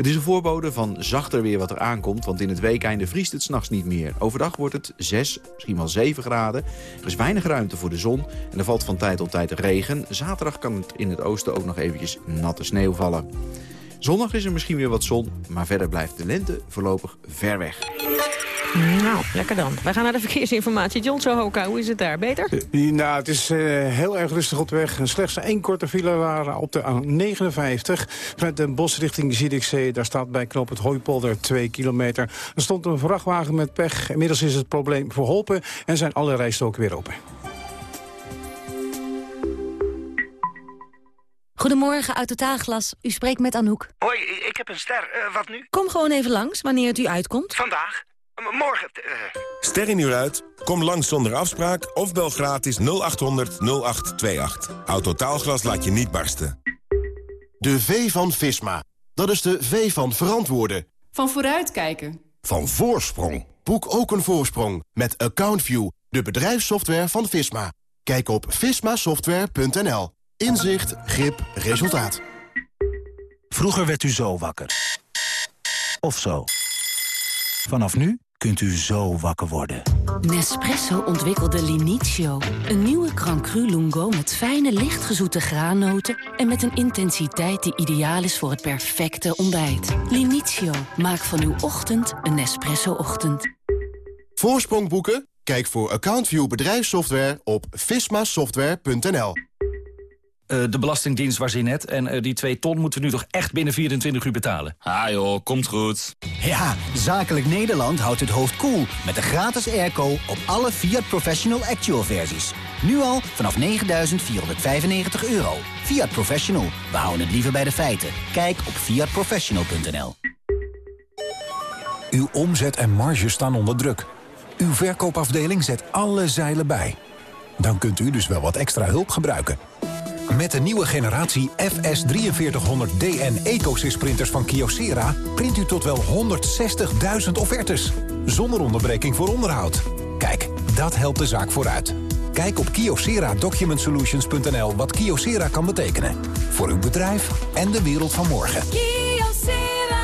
Het is een voorbode van zachter weer wat er aankomt, want in het weekeinde vriest het s'nachts niet meer. Overdag wordt het 6, misschien wel 7 graden. Er is weinig ruimte voor de zon en er valt van tijd tot tijd regen. Zaterdag kan het in het oosten ook nog eventjes natte sneeuw vallen. Zondag is er misschien weer wat zon, maar verder blijft de lente voorlopig ver weg. Nou, lekker dan. Wij gaan naar de verkeersinformatie. John Sohoka, hoe is het daar? Beter? Nou, het is eh, heel erg rustig op de weg. Slechts één korte file waren op de A59. Vanuit de bos richting Zierikzee. Daar staat bij knop het Hooipolder 2 kilometer. Er stond een vrachtwagen met pech. Inmiddels is het probleem verholpen en zijn alle rijstroken weer open. Goedemorgen, uit Totaalglas. U spreekt met Anouk. Hoi, ik heb een ster. Eh, wat nu? Kom gewoon even langs, wanneer het u uitkomt. Vandaag? Morgen? eh. Ster in uur uit? Kom langs zonder afspraak of bel gratis 0800 0828. Autotaalglas laat je niet barsten. De V van Visma. Dat is de V van verantwoorden. Van vooruitkijken. Van voorsprong. Boek ook een voorsprong met AccountView, de bedrijfssoftware van Visma. Kijk op vismasoftware.nl. Inzicht, grip, resultaat. Vroeger werd u zo wakker. Of zo. Vanaf nu kunt u zo wakker worden. Nespresso ontwikkelde Linizio. Een nieuwe Grand Lungo met fijne lichtgezoete graannoten... en met een intensiteit die ideaal is voor het perfecte ontbijt. Linizio, maak van uw ochtend een Nespresso-ochtend. Voorsprong boeken? Kijk voor AccountView bedrijfssoftware op vismasoftware.nl. Uh, de Belastingdienst was in net en uh, die 2 ton moeten we nu toch echt binnen 24 uur betalen. Ah joh, komt goed. Ja, Zakelijk Nederland houdt het hoofd koel cool met de gratis airco op alle Fiat Professional Actual versies. Nu al vanaf 9.495 euro. Fiat Professional, we houden het liever bij de feiten. Kijk op fiatprofessional.nl Uw omzet en marge staan onder druk. Uw verkoopafdeling zet alle zeilen bij. Dan kunt u dus wel wat extra hulp gebruiken. Met de nieuwe generatie FS4300DN EcoSys printers van Kyocera... print u tot wel 160.000 offertes. Zonder onderbreking voor onderhoud. Kijk, dat helpt de zaak vooruit. Kijk op kyocera-documentsolutions.nl wat Kyocera kan betekenen. Voor uw bedrijf en de wereld van morgen. Kyocera.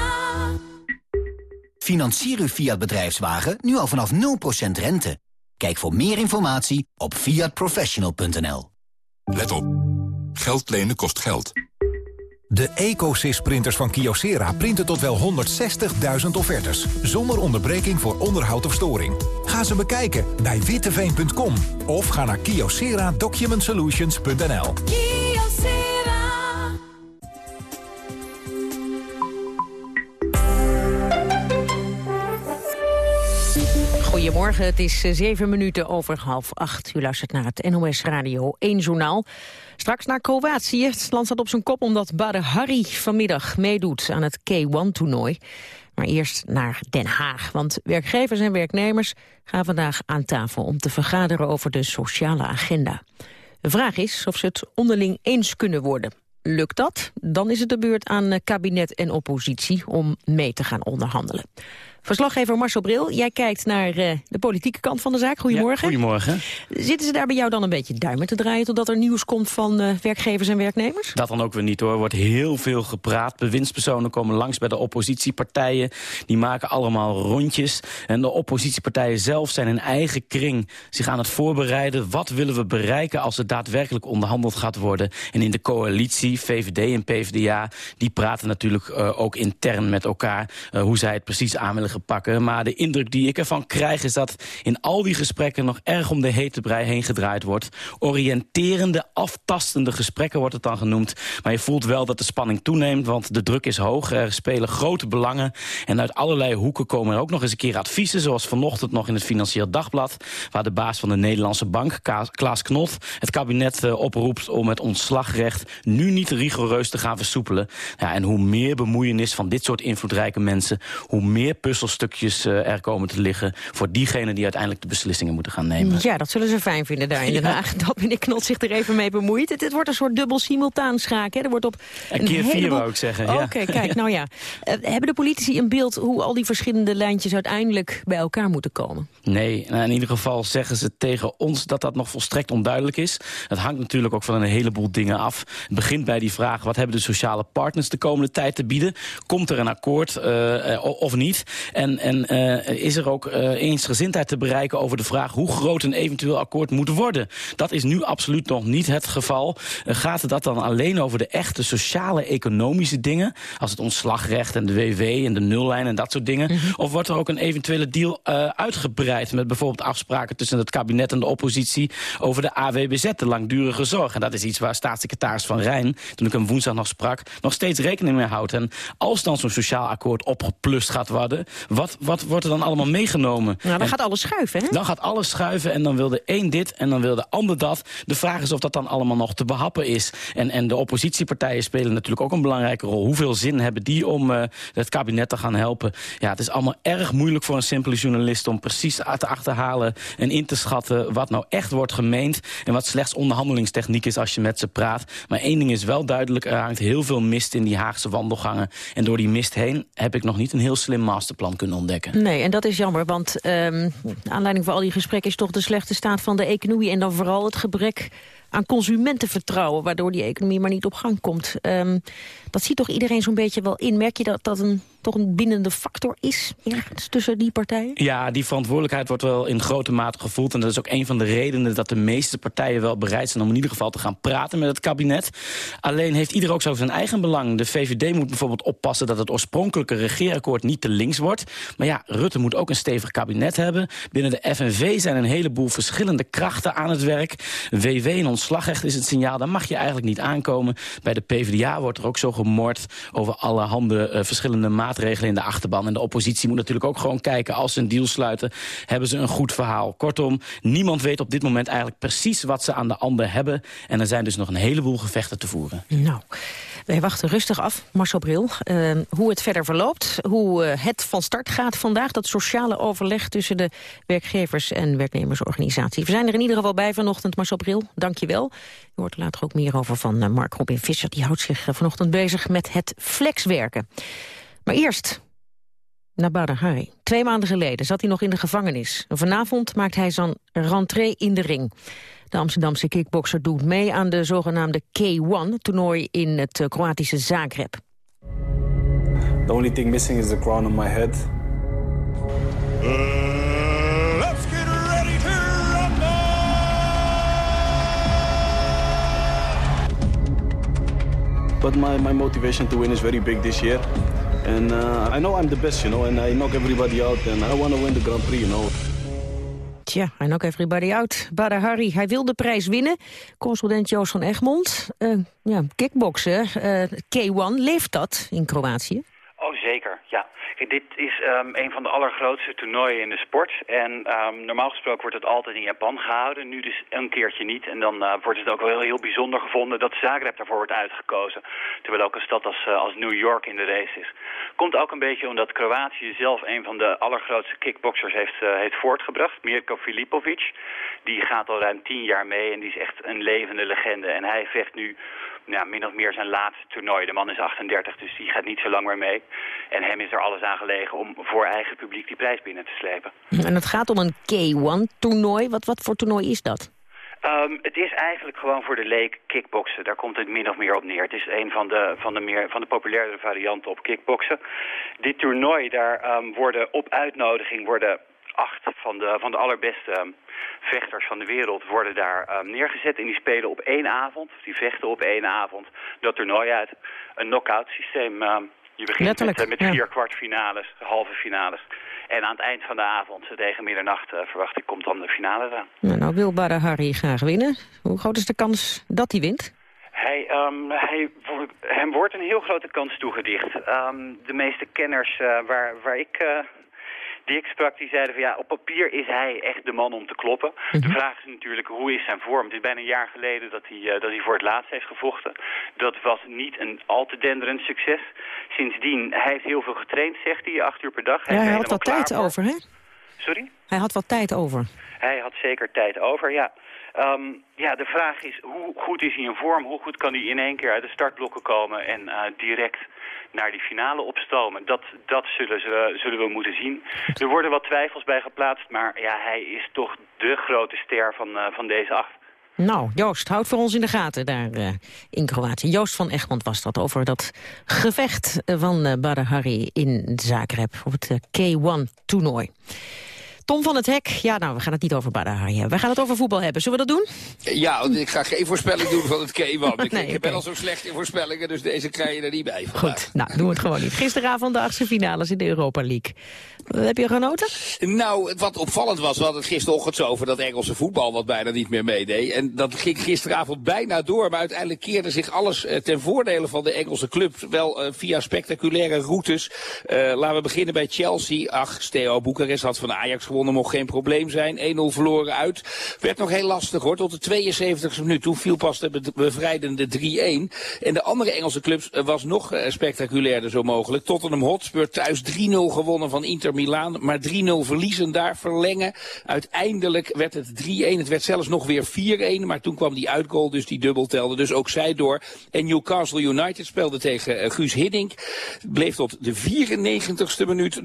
Financier uw Fiat bedrijfswagen nu al vanaf 0% rente. Kijk voor meer informatie op fiatprofessional.nl. Let op. Geld lenen kost geld. De EcoSys printers van Kyocera printen tot wel 160.000 offertes. Zonder onderbreking voor onderhoud of storing. Ga ze bekijken bij witteveen.com. Of ga naar kyocera-document-solutions.nl. Goedemorgen, het is eh, zeven minuten over half acht. U luistert naar het NOS Radio 1 Journaal. Straks naar Kroatië. Het land staat op zijn kop omdat Bader Harry vanmiddag meedoet aan het K1-toernooi. Maar eerst naar Den Haag, want werkgevers en werknemers gaan vandaag aan tafel om te vergaderen over de sociale agenda. De vraag is of ze het onderling eens kunnen worden. Lukt dat? Dan is het de beurt aan kabinet en oppositie om mee te gaan onderhandelen. Verslaggever Marcel Bril, jij kijkt naar uh, de politieke kant van de zaak. Goedemorgen. Ja, goedemorgen. Zitten ze daar bij jou dan een beetje duimen te draaien... totdat er nieuws komt van uh, werkgevers en werknemers? Dat dan ook weer niet hoor. Er wordt heel veel gepraat. Bewindspersonen komen langs bij de oppositiepartijen. Die maken allemaal rondjes. En de oppositiepartijen zelf zijn in eigen kring zich aan het voorbereiden. Wat willen we bereiken als er daadwerkelijk onderhandeld gaat worden? En in de coalitie, VVD en PvdA, die praten natuurlijk uh, ook intern met elkaar... hoe zij het precies aan willen pakken. Maar de indruk die ik ervan krijg is dat in al die gesprekken nog erg om de hete brei heen gedraaid wordt. Oriënterende, aftastende gesprekken wordt het dan genoemd. Maar je voelt wel dat de spanning toeneemt, want de druk is hoog. Er spelen grote belangen. En uit allerlei hoeken komen er ook nog eens een keer adviezen, zoals vanochtend nog in het Financieel Dagblad, waar de baas van de Nederlandse Bank, Klaas Knot, het kabinet uh, oproept om het ontslagrecht nu niet rigoureus te gaan versoepelen. En hoe meer bemoeienis van dit soort invloedrijke mensen, hoe meer puzzelstukjes uh, er komen te liggen... voor diegenen die uiteindelijk de beslissingen moeten gaan nemen. Ja, dat zullen ze fijn vinden daar in Den Haag. Ja. Dat meneer Knot zich er even mee bemoeit. Het, het wordt een soort dubbel simultaan schaken. Er wordt op een, keer heleboel... vier, wou ik zeggen. Oké, okay, kijk, nou ja. Uh, hebben de politici een beeld hoe al die verschillende lijntjes... uiteindelijk bij elkaar moeten komen? Nee, nou, in ieder geval zeggen ze tegen ons dat dat nog volstrekt onduidelijk is. Het hangt natuurlijk ook van een heleboel dingen af. Het begint bij die vraag, wat hebben de sociale partners de komende tijd te bieden? Komt er een akkoord uh, of niet? En, en uh, is er ook uh, eensgezindheid te bereiken over de vraag... hoe groot een eventueel akkoord moet worden? Dat is nu absoluut nog niet het geval. Uh, gaat het dat dan alleen over de echte sociale, economische dingen... als het ontslagrecht en de WW en de nullijn en dat soort dingen? Mm -hmm. Of wordt er ook een eventuele deal uitgebreid... met bijvoorbeeld afspraken tussen het kabinet en de oppositie... over de AWBZ, de langdurige zorg? En dat is iets waar staatssecretaris Van Rijn, toen ik hem woensdag nog sprak... nog steeds rekening mee houdt. En als dan zo'n sociaal akkoord opgeplust gaat worden wat, wat wordt er dan allemaal meegenomen? Nou, dan En- gaat alles schuiven, hè? dan gaat alles schuiven en dan wil de een dit en dan wil de ander dat. De vraag is of dat dan allemaal nog te behappen is. En, en de oppositiepartijen spelen natuurlijk ook een belangrijke rol. Hoeveel zin hebben die om eh, het kabinet te gaan helpen? Ja, het is allemaal erg moeilijk voor een simpele journalist... om precies te achterhalen en in te schatten wat nou echt wordt gemeend... en wat slechts onderhandelingstechniek is als je met ze praat. Maar één ding is wel duidelijk, er hangt heel veel mist in die Haagse wandelgangen. En door die mist heen heb ik nog niet een heel slim masterplan kunnen ontdekken. Nee, en dat is jammer, want ehm aanleiding voor al die gesprekken... is toch de slechte staat van de economie... en dan vooral het gebrek aan consumentenvertrouwen... waardoor die economie maar niet op gang komt. Ehm, dat ziet toch iedereen zo'n beetje wel in. Merk je dat dat een, toch een bindende factor is tussen die partijen? Ja, die verantwoordelijkheid wordt wel in grote mate gevoeld. En dat is ook een van de redenen dat de meeste partijen wel bereid zijn... om in ieder geval te gaan praten met het kabinet. Alleen heeft ieder ook zo zijn eigen belang. De VVD moet bijvoorbeeld oppassen dat het oorspronkelijke regeerakkoord niet te links wordt. Maar ja, Rutte moet ook een stevig kabinet hebben. Binnen de FNV zijn een heleboel verschillende krachten aan het werk. WW en ontslagrecht is het signaal, daar mag je eigenlijk niet aankomen. Bij de PvdA wordt er ook zo gemord over allerhande uh, verschillende maatregelen in de achterban. En de oppositie moet natuurlijk ook gewoon kijken, als ze een deal sluiten, hebben ze een goed verhaal. Kortom, niemand weet op dit moment eigenlijk precies wat ze aan de ander hebben. En er zijn dus nog een heleboel gevechten te voeren. Nou, wij wachten rustig af, Marcel Bril, uh, hoe het verder verloopt. Hoe uh, het van start gaat vandaag, dat sociale overleg tussen de werkgevers- en werknemersorganisatie. We zijn er in ieder geval bij vanochtend, Marcel Bril, dank je wel. Je hoort er later ook meer over van uh, Mark Robin Visser. Die houdt zich vanochtend bezig met het flexwerken. Maar eerst naar Badr Hari. Twee maanden geleden zat hij nog in de gevangenis. En vanavond maakt hij zijn rentree in de ring. De Amsterdamse kickbokser doet mee aan de zogenaamde K1-toernooi in het uh, Kroatische Zagreb. The only thing missing is the crown on my head. Uh, let's get ready to rumble! But my, my motivation to win is very big this year. And uh, I know I'm the best, you know, and I knock everybody out. And I want to win the Grand Prix, you know. Tja, I knock everybody out. Badr Hari, hij wil de prijs winnen. Correspondent Joost van Egmond. Uh, ja, kickboksen, uh, K1, leeft dat in Kroatië? Oh, zeker, ja. Dit is um, een van de allergrootste toernooien in de sport. En um, normaal gesproken wordt het altijd in Japan gehouden. Nu dus een keertje niet. En dan uh, wordt het ook wel heel, heel bijzonder gevonden dat Zagreb daarvoor wordt uitgekozen. Terwijl ook een stad als, uh, als New York in de race is. Komt ook een beetje omdat Kroatië zelf een van de allergrootste kickboxers heeft, uh, heeft voortgebracht. Mirko Filipovic. Die gaat al ruim tien jaar mee en die is echt een levende legende. En hij vecht nu ja, min of meer zijn laatste toernooi. De man is 38, dus die gaat niet zo lang meer mee. En hem is er alles aan gelegen om voor eigen publiek die prijs binnen te slepen. En het gaat om een K1-toernooi. Wat, wat voor toernooi is dat? Um, het is eigenlijk gewoon voor de leek kickboksen. Daar komt het min of meer op neer. Het is een van de, van de, meer, van de populairdere varianten op kickboksen. Dit toernooi, daar um, worden op uitnodiging worden acht van de, van de allerbeste um, vechters van de wereld worden daar um, neergezet. En die spelen op één avond, die vechten op één avond, dat toernooi uit. Een knock-out systeem. Um, je begint Letterlijk, met, uh, met ja. vier kwartfinales, halve finales. En aan het eind van de avond, tegen middernacht, uh, verwacht ik, komt dan de finale eraan. Nou, nou wil Badr Hari graag winnen. Hoe groot is de kans dat hij wint? Hij, um, hij, hem wordt een heel grote kans toegedicht. Um, de meeste kenners uh, waar, waar ik... Uh, die ik sprak, die zeiden van ja, op papier is hij echt de man om te kloppen. Mm -hmm. De vraag is natuurlijk, hoe is zijn vorm? Het is bijna een jaar geleden dat hij, uh, dat hij voor het laatst heeft gevochten. Dat was niet een al te denderend succes. Sindsdien, hij heeft heel veel getraind, zegt hij, acht uur per dag. Hij, ja, hij had wat tijd voor. over, hè? Sorry? Hij had wat tijd over. Hij had zeker tijd over, ja. Um, ja, de vraag is, hoe goed is hij in vorm? Hoe goed kan hij in één keer uit de startblokken komen en uh, direct naar die finale opstomen? Dat, dat zullen, ze, zullen we moeten zien. Er worden wat twijfels bij geplaatst, maar ja, hij is toch de grote ster van, uh, van deze acht. Nou, Joost, houd voor ons in de gaten daar uh, in Kroatië. Joost van Egmond was dat over dat gevecht van uh, Badr Hari in Zagreb op het K1-toernooi. Tom van het Hek. Ja, nou, we gaan het niet over Badahari hebben. We gaan het over voetbal hebben. Zullen we dat doen? Ja, want ik ga geen voorspelling doen van het. Ik, Nee, ik ben al zo slecht in voorspellingen, dus deze krijg je er niet bij. vandaag. Goed, nou, doen we het gewoon niet. Gisteravond de achtste finales in de Europa League. Eh, Heb je genoten? Nou, wat opvallend was, we hadden het gisterochtend zo over dat Engelse voetbal wat bijna niet meer meedeed. En dat ging gisteravond bijna door, maar uiteindelijk keerde zich alles eh, ten voordele van de Engelse club. Wel eh, via spectaculaire routes. Laten we beginnen bij Chelsea. Ach, Steaua Boekarest had van Ajax gewonnen, mocht geen probleem zijn. 1-0 verloren uit. Werd nog heel lastig hoor, tot de 72e minuut. Toen viel pas de be- bevrijdende 3-1. En de andere Engelse clubs eh, was nog eh, spectaculairder zo mogelijk. Tottenham Hotspur thuis 3-0 gewonnen van Inter Milaan. Maar 3-0 verliezen daar, verlengen. Uiteindelijk werd het 3-1. Het werd zelfs nog weer 4-1. Maar toen kwam die uitgoal, dus die dubbel telde. Dus ook zij door. En Newcastle United speelde tegen eh, Guus Hiddink. Bleef tot de 94ste minuut 0-0.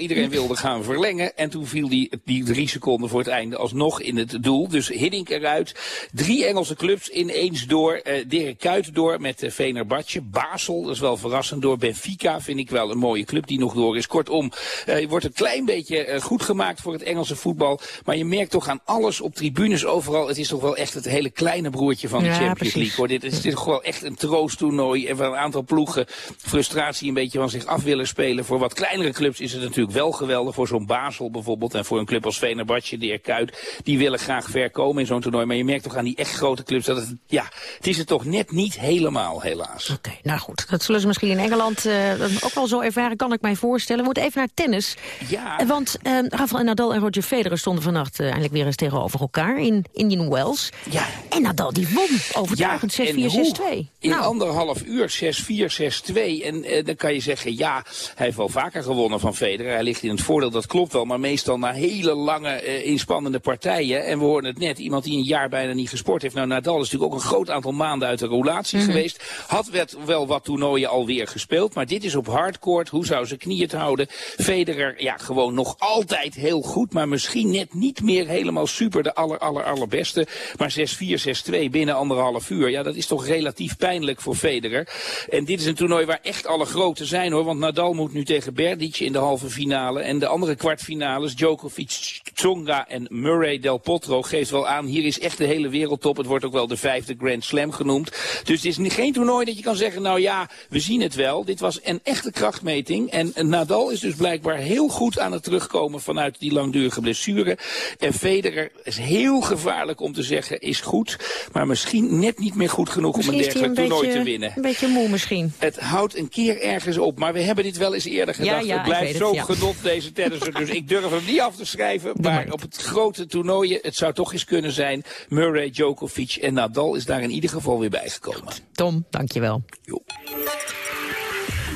Iedereen wilde gaan verlengen. En toen viel die, die drie seconden voor het einde alsnog in het doel. Dus Hiddink eruit. Drie Engelse clubs ineens door. Eh Dirk Kuyt door met uh, Venerbatje. Basel, dat is wel verrassend door. Benfica vind ik wel een mooie club die nog door is. Kortom, eh, je wordt een klein beetje eh, goed gemaakt voor het Engelse voetbal. Maar je merkt toch aan alles op tribunes overal. Het is toch wel echt het hele kleine broertje van de Champions precies. League. Hoor. Dit is, dit is toch wel echt een troosttoernooi. En van een aantal ploegen frustratie een beetje van zich af willen spelen. Voor wat kleinere clubs is het natuurlijk wel geweldig. Voor zo'n Basel bijvoorbeeld. En voor een club als Venerbatje, Dirk Kuyt. Die willen graag ver komen in zo'n toernooi. Maar je merkt toch aan die echt grote clubs dat het, ja, het is het toch net niet helemaal helaas. Oké, nou goed. Dat zullen ze misschien in Engeland eh, ook wel zo ervaren, kan ik mij voorstellen. We moeten even naar tennis. Ja. Eh, Want eh, Rafael Nadal en Roger Federer stonden vannacht eindelijk weer eens tegenover elkaar in Indian Wells. Ja. En Nadal die won overtuigend 6-4, 6-2. en hoe? In Nou. anderhalf uur 6-4, 6-2. En dan kan je zeggen, ja, hij heeft wel vaker gewonnen van Federer. Hij ligt in het voordeel, dat klopt wel. Maar meestal na hele lange, eh, inspannende partijen. En we hoorden het net, iemand die een jaar bijna niet gesport heeft. Nou, Nadal is natuurlijk ook een groot aantal maanden uit de roulatie Mhm. geweest. Had werd wel wat toernooien alweer gespeeld. Maar dit is op hardcourt. Hoe zou zijn knie het houden? Federer, ja, gewoon nog altijd heel goed. Maar misschien net niet meer helemaal super de aller, aller, allerbeste. Maar 6-4, 6-2 binnen anderhalf uur. Ja, dat is toch relatief pijnlijk voor Federer. En dit is een toernooi waar echt alle grote zijn hoor. Want Nadal moet nu tegen Berdic in de halve finale. En de andere kwartfinales, Djokovic, Tsonga en Murray Del Potro geeft wel aan. Hier is echt de hele wereldtop. Het wordt ook wel de vijfde Grand Slam genoemd. Dus het is geen toernooi dat je kan zeggen, nou ja, we zien het wel. Dit was een echte krachtmeting. En Nadal is dus blijkbaar heel goed aan het terugkomen vanuit die langdurige blessure. En Federer is heel gevaarlijk om te zeggen, is goed. Maar misschien net niet meer goed genoeg Misschien om een dergelijk toernooi beetje, te winnen. een beetje moe misschien. Het houdt een keer ergens op, maar we hebben dit wel eens eerder gedacht. ja, het blijft zo ja. genot, deze tennisser. dus ik durf hem niet af te schrijven. Maar op het grote toernooien, het zou toch eens kunnen zijn. Murray, Djokovic en Nadal is daar in ieder geval weer bijgekomen. Tom, dankjewel. Jo.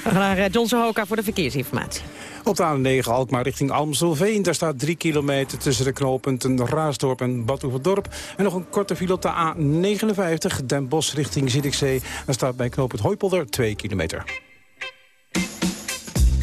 We gaan naar eh, John Sohoka voor de verkeersinformatie. Op de A9 Alkmaar richting Almselveen. Daar staat 3 kilometer tussen de knooppunten Raasdorp en Badhoevedorp. En nog een korte file op de A59 Den Bosch richting Zierikzee. Daar staat bij knooppunt Hooipolder 2 kilometer.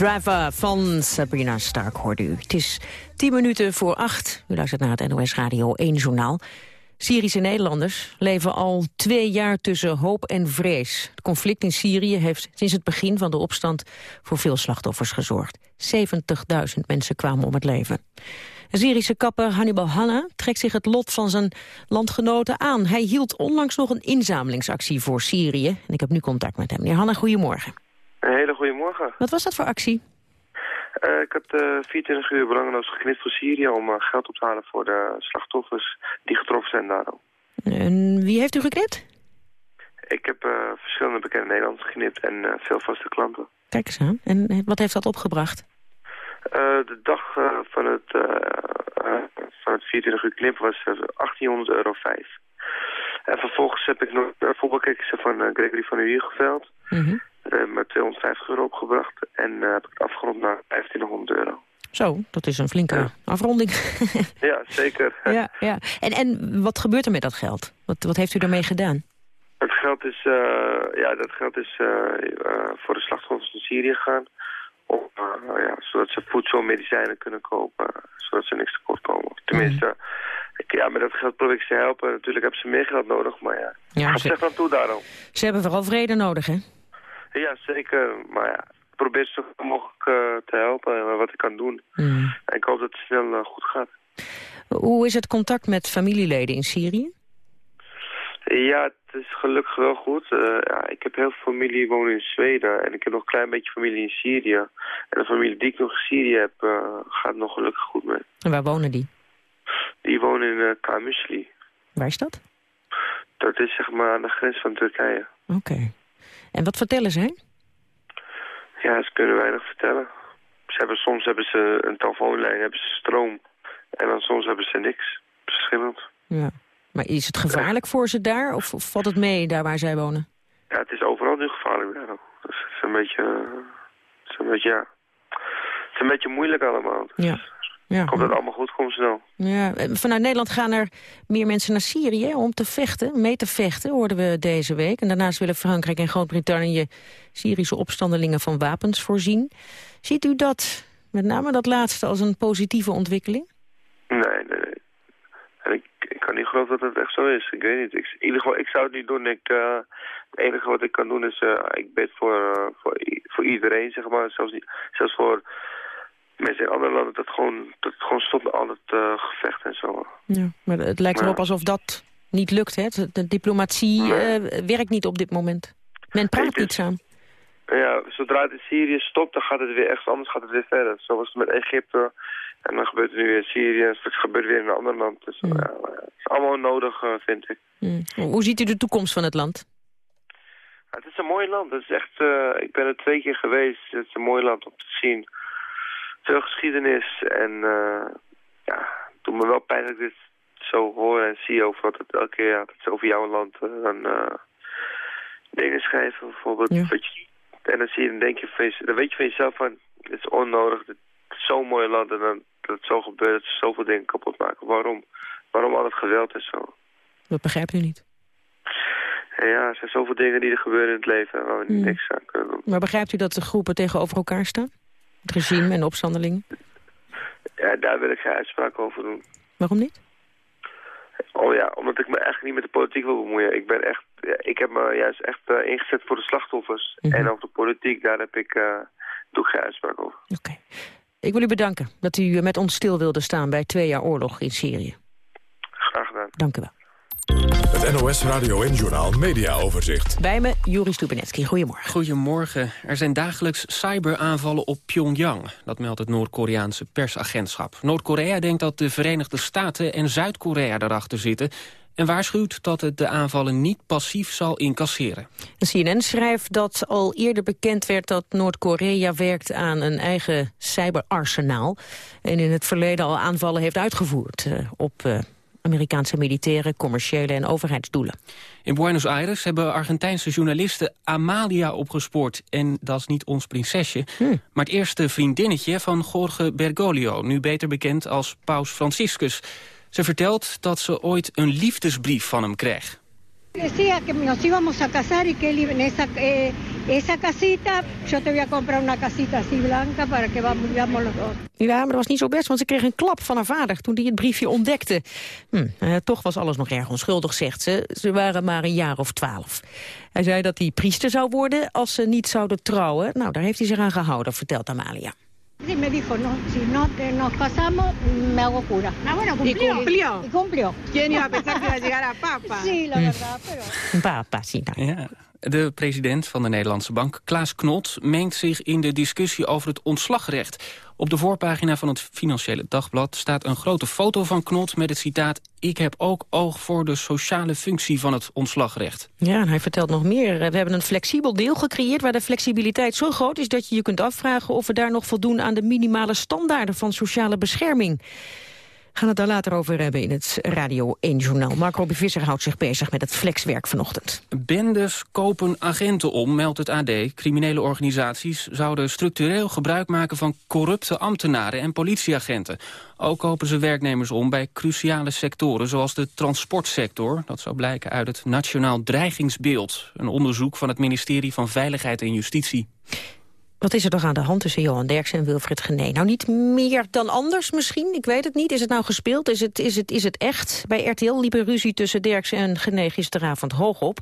Driver van Sabrina Stark hoorde u. Het is tien minuten voor acht. U luistert naar het NOS Radio 1 journaal. Syrische Nederlanders leven al twee jaar tussen hoop en vrees. Het conflict in Syrië heeft sinds het begin van de opstand voor veel slachtoffers gezorgd. 70.000 mensen kwamen om het leven. De Syrische kapper Hannibal Hanna trekt zich het lot van zijn landgenoten aan. Hij hield onlangs nog een inzamelingsactie voor Syrië. En ik heb nu contact met hem. Meneer Hanna, goedemorgen. Een hele goede morgen. Wat was dat voor actie? Eh, ik heb uh, 24 uur belangeloos geknipt voor Syrië om uh, geld op te halen voor de slachtoffers die getroffen zijn daarom. En wie heeft u geknipt? Ik heb uh, verschillende bekende Nederlanders geknipt en veel vaste klanten. Kijk eens aan. En wat heeft dat opgebracht? de dag van, het, van het 24 uur knip was 1800 euro 5. En vervolgens heb ik nog voetbalkijkers van Gregory van Uiergeveld. Mm -hmm. Uh, met 250 euro opgebracht. En uh, heb ik het afgerond naar 1500 euro. Zo, dat is een flinke ja. afronding. ja, zeker. ja, ja. En, en wat gebeurt er met dat geld? Wat, wat heeft u daarmee gedaan? Het geld is, uh, ja, dat geld is voor de slachtoffers in Syrië gegaan. Om, ja, zodat ze voedsel en medicijnen kunnen kopen. Zodat ze niks tekort komen. Tenminste, mm. ik, ja, met dat geld probeer ik ze te helpen. Natuurlijk hebben ze meer geld nodig, maar ja. ja ze... zeg aan toe daarom. Ze hebben vooral vrede nodig, hè? Ja, zeker. Maar ja, ik probeer zo mogelijk uh, te helpen en wat ik kan doen. Mm. En ik hoop dat het snel uh, goed gaat. Hoe is het contact met familieleden in Syrië? Ja, het is gelukkig wel goed. Uh, ja, ik heb heel veel familie wonen in Zweden en ik heb nog een klein beetje familie in Syrië. En de familie die ik nog in Syrië heb, gaat nog gelukkig goed mee. En waar wonen die? Die wonen in uh, Kamusli. Waar is dat? Dat is zeg maar aan de grens van Turkije. Oké. Okay. En wat vertellen zij? Ja, ze kunnen weinig vertellen. Ze hebben, soms hebben ze een telefoonlijn, hebben ze stroom. En dan soms hebben ze niks. Verschillend. Ja. Maar is het gevaarlijk voor ze daar? Of, of, valt het mee daar waar zij wonen? Ja, het is overal nu gevaarlijk daar. Dus het is een beetje... Het is een beetje, ja... Het is een beetje moeilijk allemaal. Dus ja. Ja. Dat het allemaal goed komt snel. Ja, vanuit Nederland gaan er meer mensen naar Syrië om te vechten, mee te vechten, hoorden we deze week. En daarnaast willen Frankrijk en Groot-Brittannië Syrische opstandelingen van wapens voorzien. Ziet u dat, met name dat laatste, als een positieve ontwikkeling? Nee, nee, nee. En ik, ik kan niet geloven dat het echt zo is. Ik weet niet. Ik, in ieder geval, ik zou het niet doen. Ik, uh, het enige wat ik kan doen is, uh, ik bid voor, uh, voor, voor iedereen, zeg maar. Zelfs, niet, zelfs voor mensen in andere landen dat gewoon, dat gewoon stopt al het uh, gevecht en zo. Ja, maar het lijkt erop alsof dat niet lukt, hè? De diplomatie uh, werkt niet op dit moment. Men praat niet samen. Ja, zodra het in Syrië stopt, dan gaat het weer echt anders, gaat het weer verder. Zoals het met Egypte. En dan gebeurt het nu weer in Syrië, en straks gebeurt het weer in een ander land. Dus mm. ja, het is allemaal nodig, uh, vind ik. Mm. Hoe ziet u de toekomst van het land? Ja, het is een mooi land. Het is echt, ik ben er twee keer geweest. Het is een mooi land om te zien geschiedenis. En uh, ja, het doet me wel pijn dat ik dit zo hoor en zie over wat het elke keer ja, dat over jouw land dan uh, dingen schrijven. Bijvoorbeeld. Ja. Je, en dan zie je, dan denk je van dan weet je van jezelf van, het is onnodig, het is zo'n mooi land en dan dat het zo gebeurt, dat ze zoveel dingen kapot maken. Waarom? Waarom al het geweld en zo? Dat begrijpt u niet. Ja, er zijn zoveel dingen die er gebeuren in het leven waar we mm. niks aan kunnen doen. Maar begrijpt u dat de groepen tegenover elkaar staan? Het regime en opstandelingen? Ja, daar wil ik geen uitspraak over doen. Waarom niet? Oh ja, omdat ik me echt niet met de politiek wil bemoeien. Ik ben echt, ik heb me juist echt uh, ingezet voor de slachtoffers. Mm -hmm. En over de politiek, daar heb ik, uh, doe ik geen uitspraak over. Oké. Okay. Ik wil u bedanken dat u met ons stil wilde staan bij twee jaar oorlog in Syrië. Graag gedaan. Dank u wel. Het NOS Radio en Journaal Media Overzicht. Bij me, Juri Stubenetski. Goedemorgen. Goedemorgen. Er zijn dagelijks cyberaanvallen op Pyongyang. Dat meldt het Noord-Koreaanse persagentschap. Noord-Korea denkt dat de Verenigde Staten en Zuid-Korea erachter zitten... en waarschuwt dat het de aanvallen niet passief zal incasseren. De CNN schrijft dat al eerder bekend werd dat Noord-Korea werkt aan een eigen cyberarsenaal... en in het verleden al aanvallen heeft uitgevoerd uh, op... Amerikaanse militaire, commerciële en overheidsdoelen. In Buenos Aires hebben Argentijnse journalisten Amalia opgespoord. En dat is niet ons prinsesje, maar het eerste vriendinnetje van Jorge Bergoglio... nu beter bekend als paus Franciscus. Ze vertelt dat ze ooit een liefdesbrief van hem kreeg. Decía que nos íbamos a casar y que él en eh, esa casita, yo te voy a comprar una casita así blanca para que vamos, los. Ja, maar dat was niet zo best, want ze kreeg een klap van haar vader toen hij het briefje ontdekte. Hm, eh, toch was alles nog erg onschuldig, zegt ze. Ze waren maar een jaar of twaalf. Hij zei dat hij priester zou worden als ze niet zouden trouwen. Nou, daar heeft hij zich aan gehouden, vertelt Amalia. Y me dijo, no, si no te- nos casamos, me hago cura. Ah, bueno, cumplió. cumplió? Y cumplió. ¿Quién iba a pensar que iba a llegar a papa? Sí, la Mm. verdad, pero... Papa, zie nou. Ja. De president van de Nederlandse Bank, Klaas Knot, mengt zich in de discussie over het ontslagrecht. Op de voorpagina van het Financiële Dagblad staat een grote foto van Knot met het citaat... Ik heb ook oog voor de sociale functie van het ontslagrecht. Ja, en hij vertelt nog meer. We hebben een flexibel deel gecreëerd waar de flexibiliteit zo groot is dat je je kunt afvragen of we daar nog voldoen aan de minimale standaarden van sociale bescherming. Gaan het daar later over hebben in het Radio 1-journaal. Marco B. Visser houdt zich bezig met het flexwerk vanochtend. Bendes kopen agenten om, meldt het AD. Criminele organisaties zouden structureel gebruik maken van corrupte ambtenaren en politieagenten. Ook kopen ze werknemers om bij cruciale sectoren zoals de transportsector. Dat zou blijken uit het Nationaal Dreigingsbeeld. Een onderzoek van het ministerie van Veiligheid en Justitie. Wat is er toch aan de hand tussen Johan Derksen en Wilfred Gené? Nou, niet meer dan anders misschien, ik weet het niet. Is het nou gespeeld? Is het, is het, is het echt? Bij RTL liep een ruzie tussen Derksen en Gené gisteravond hoog op.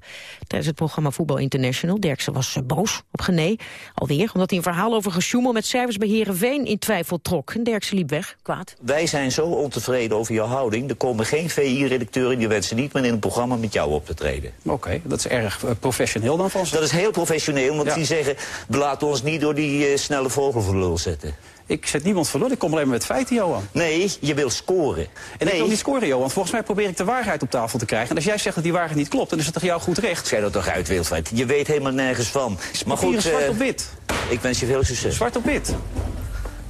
Tijdens het programma Voetbal International. Derksen was boos op Gené, alweer. Omdat hij een verhaal over gesjoemel met cijfers bij Heerenveen in twijfel trok. En Derksen liep weg, kwaad. Wij zijn zo ontevreden over jouw houding. Er komen geen VI-redacteuren die wensen niet meer in een programma met jou op te treden. Oké, dat is erg eh, professioneel dan van ze. Dat is heel professioneel, want Ja. die zeggen... we laten ons niet door die eh, snelle vogel voor lul zetten. Ik zet niemand voor lul, ik kom alleen maar met feiten, Johan. Nee, je wil scoren. En nee. ik wil niet scoren, Johan. Volgens mij probeer ik de waarheid op tafel te krijgen. En als jij zegt dat die waarheid niet klopt, dan is het toch jouw goed recht? Schij dat toch uit, Wilfred. Je weet helemaal nergens van. Maar goed, zwart eh, op wit. ik wens je veel succes. Zwart op wit.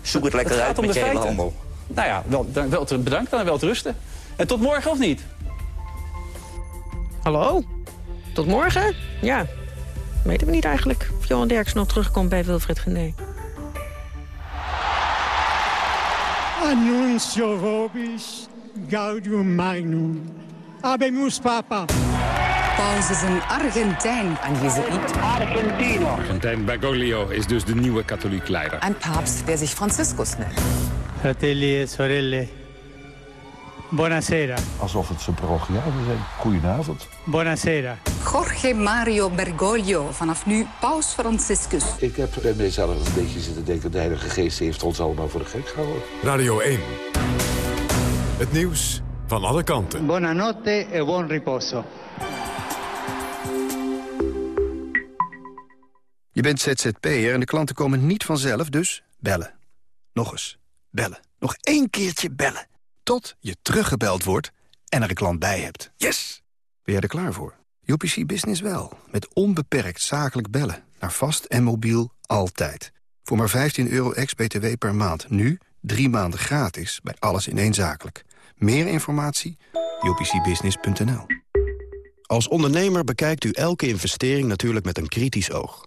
Zoek het lekker Het gaat uit om met de je hele feiten. handel. Nou ja, wel, dan- wel te bedankt dan en wel te rusten. En tot morgen of niet? Hallo? Tot morgen? Ja, weten we niet eigenlijk of Johan Derksen nog terugkomt bij Wilfred Gené. Annuncio vobis gaudium magnum. Habemus papa. Paus is een Argentijn en Jezuïet. Argentino. Argentijn Bergoglio is dus de nieuwe katholiek leider. Ein Papst, der sich Franziskus nennt. Fratelli e sorelle. Buonasera. Alsof het zijn parochianen zijn. Goedenavond. Buonasera. Jorge Mario Bergoglio, vanaf nu Paus Franciscus. Ik heb bij mezelf een beetje zitten denken... de Heilige Geest heeft ons allemaal voor de gek gehouden. Radio 1. Het nieuws van alle kanten. Buonanotte e buon riposo. Je bent ZZP'er en de klanten komen niet vanzelf, dus bellen. Nog eens, bellen. Nog één keertje bellen. Tot je teruggebeld wordt en er een klant bij hebt. Yes! Ben jij er klaar voor? UPC Business wel. Met onbeperkt zakelijk bellen. Naar vast en mobiel altijd. Voor maar 15 euro ex-BTW per maand. Nu drie maanden gratis bij alles in één zakelijk. Meer informatie? upcbusiness.nl Als ondernemer bekijkt u elke investering natuurlijk met een kritisch oog.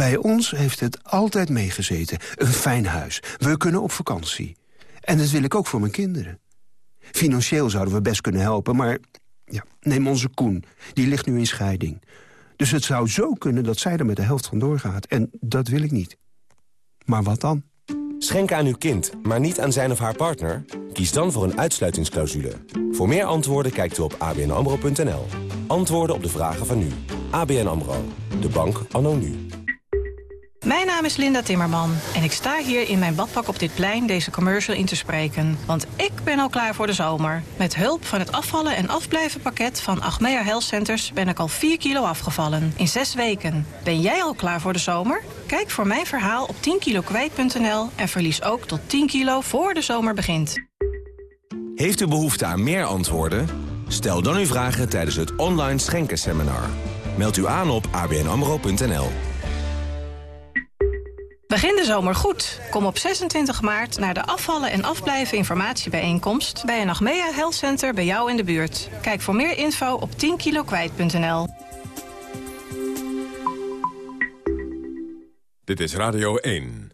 Bij ons heeft het altijd meegezeten. Een fijn huis. We kunnen op vakantie. En dat wil ik ook voor mijn kinderen. Financieel zouden we best kunnen helpen, maar... Ja, neem onze Koen. Die ligt nu in scheiding. Dus het zou zo kunnen dat zij er met de helft van doorgaat. En dat wil ik niet. Maar wat dan? Schenken aan uw kind, maar niet aan zijn of haar partner? Kies dan voor een uitsluitingsclausule. Voor meer antwoorden kijkt u op abnamro.nl. Antwoorden op de vragen van nu. ABN AMRO. De bank anno nu. Mijn naam is Linda Timmerman en ik sta hier in mijn badpak op dit plein deze commercial in te spreken. Want ik ben al klaar voor de zomer. Met hulp van het afvallen en afblijven pakket van Achmea Health Centers ben ik al 4 kilo afgevallen in 6 weken. Ben jij al klaar voor de zomer? Kijk voor mijn verhaal op 10kilokwijt.nl en verlies ook tot 10 kilo voor de zomer begint. Heeft u behoefte aan meer antwoorden? Stel dan uw vragen tijdens het online schenkenseminar. Meld u aan op abnamro.nl. Begin de zomer goed. Kom op 26 maart naar de afvallen en afblijven informatiebijeenkomst... bij een Achmea Health Center bij jou in de buurt. Kijk voor meer info op 10kilokwijt.nl. Dit is Radio 1.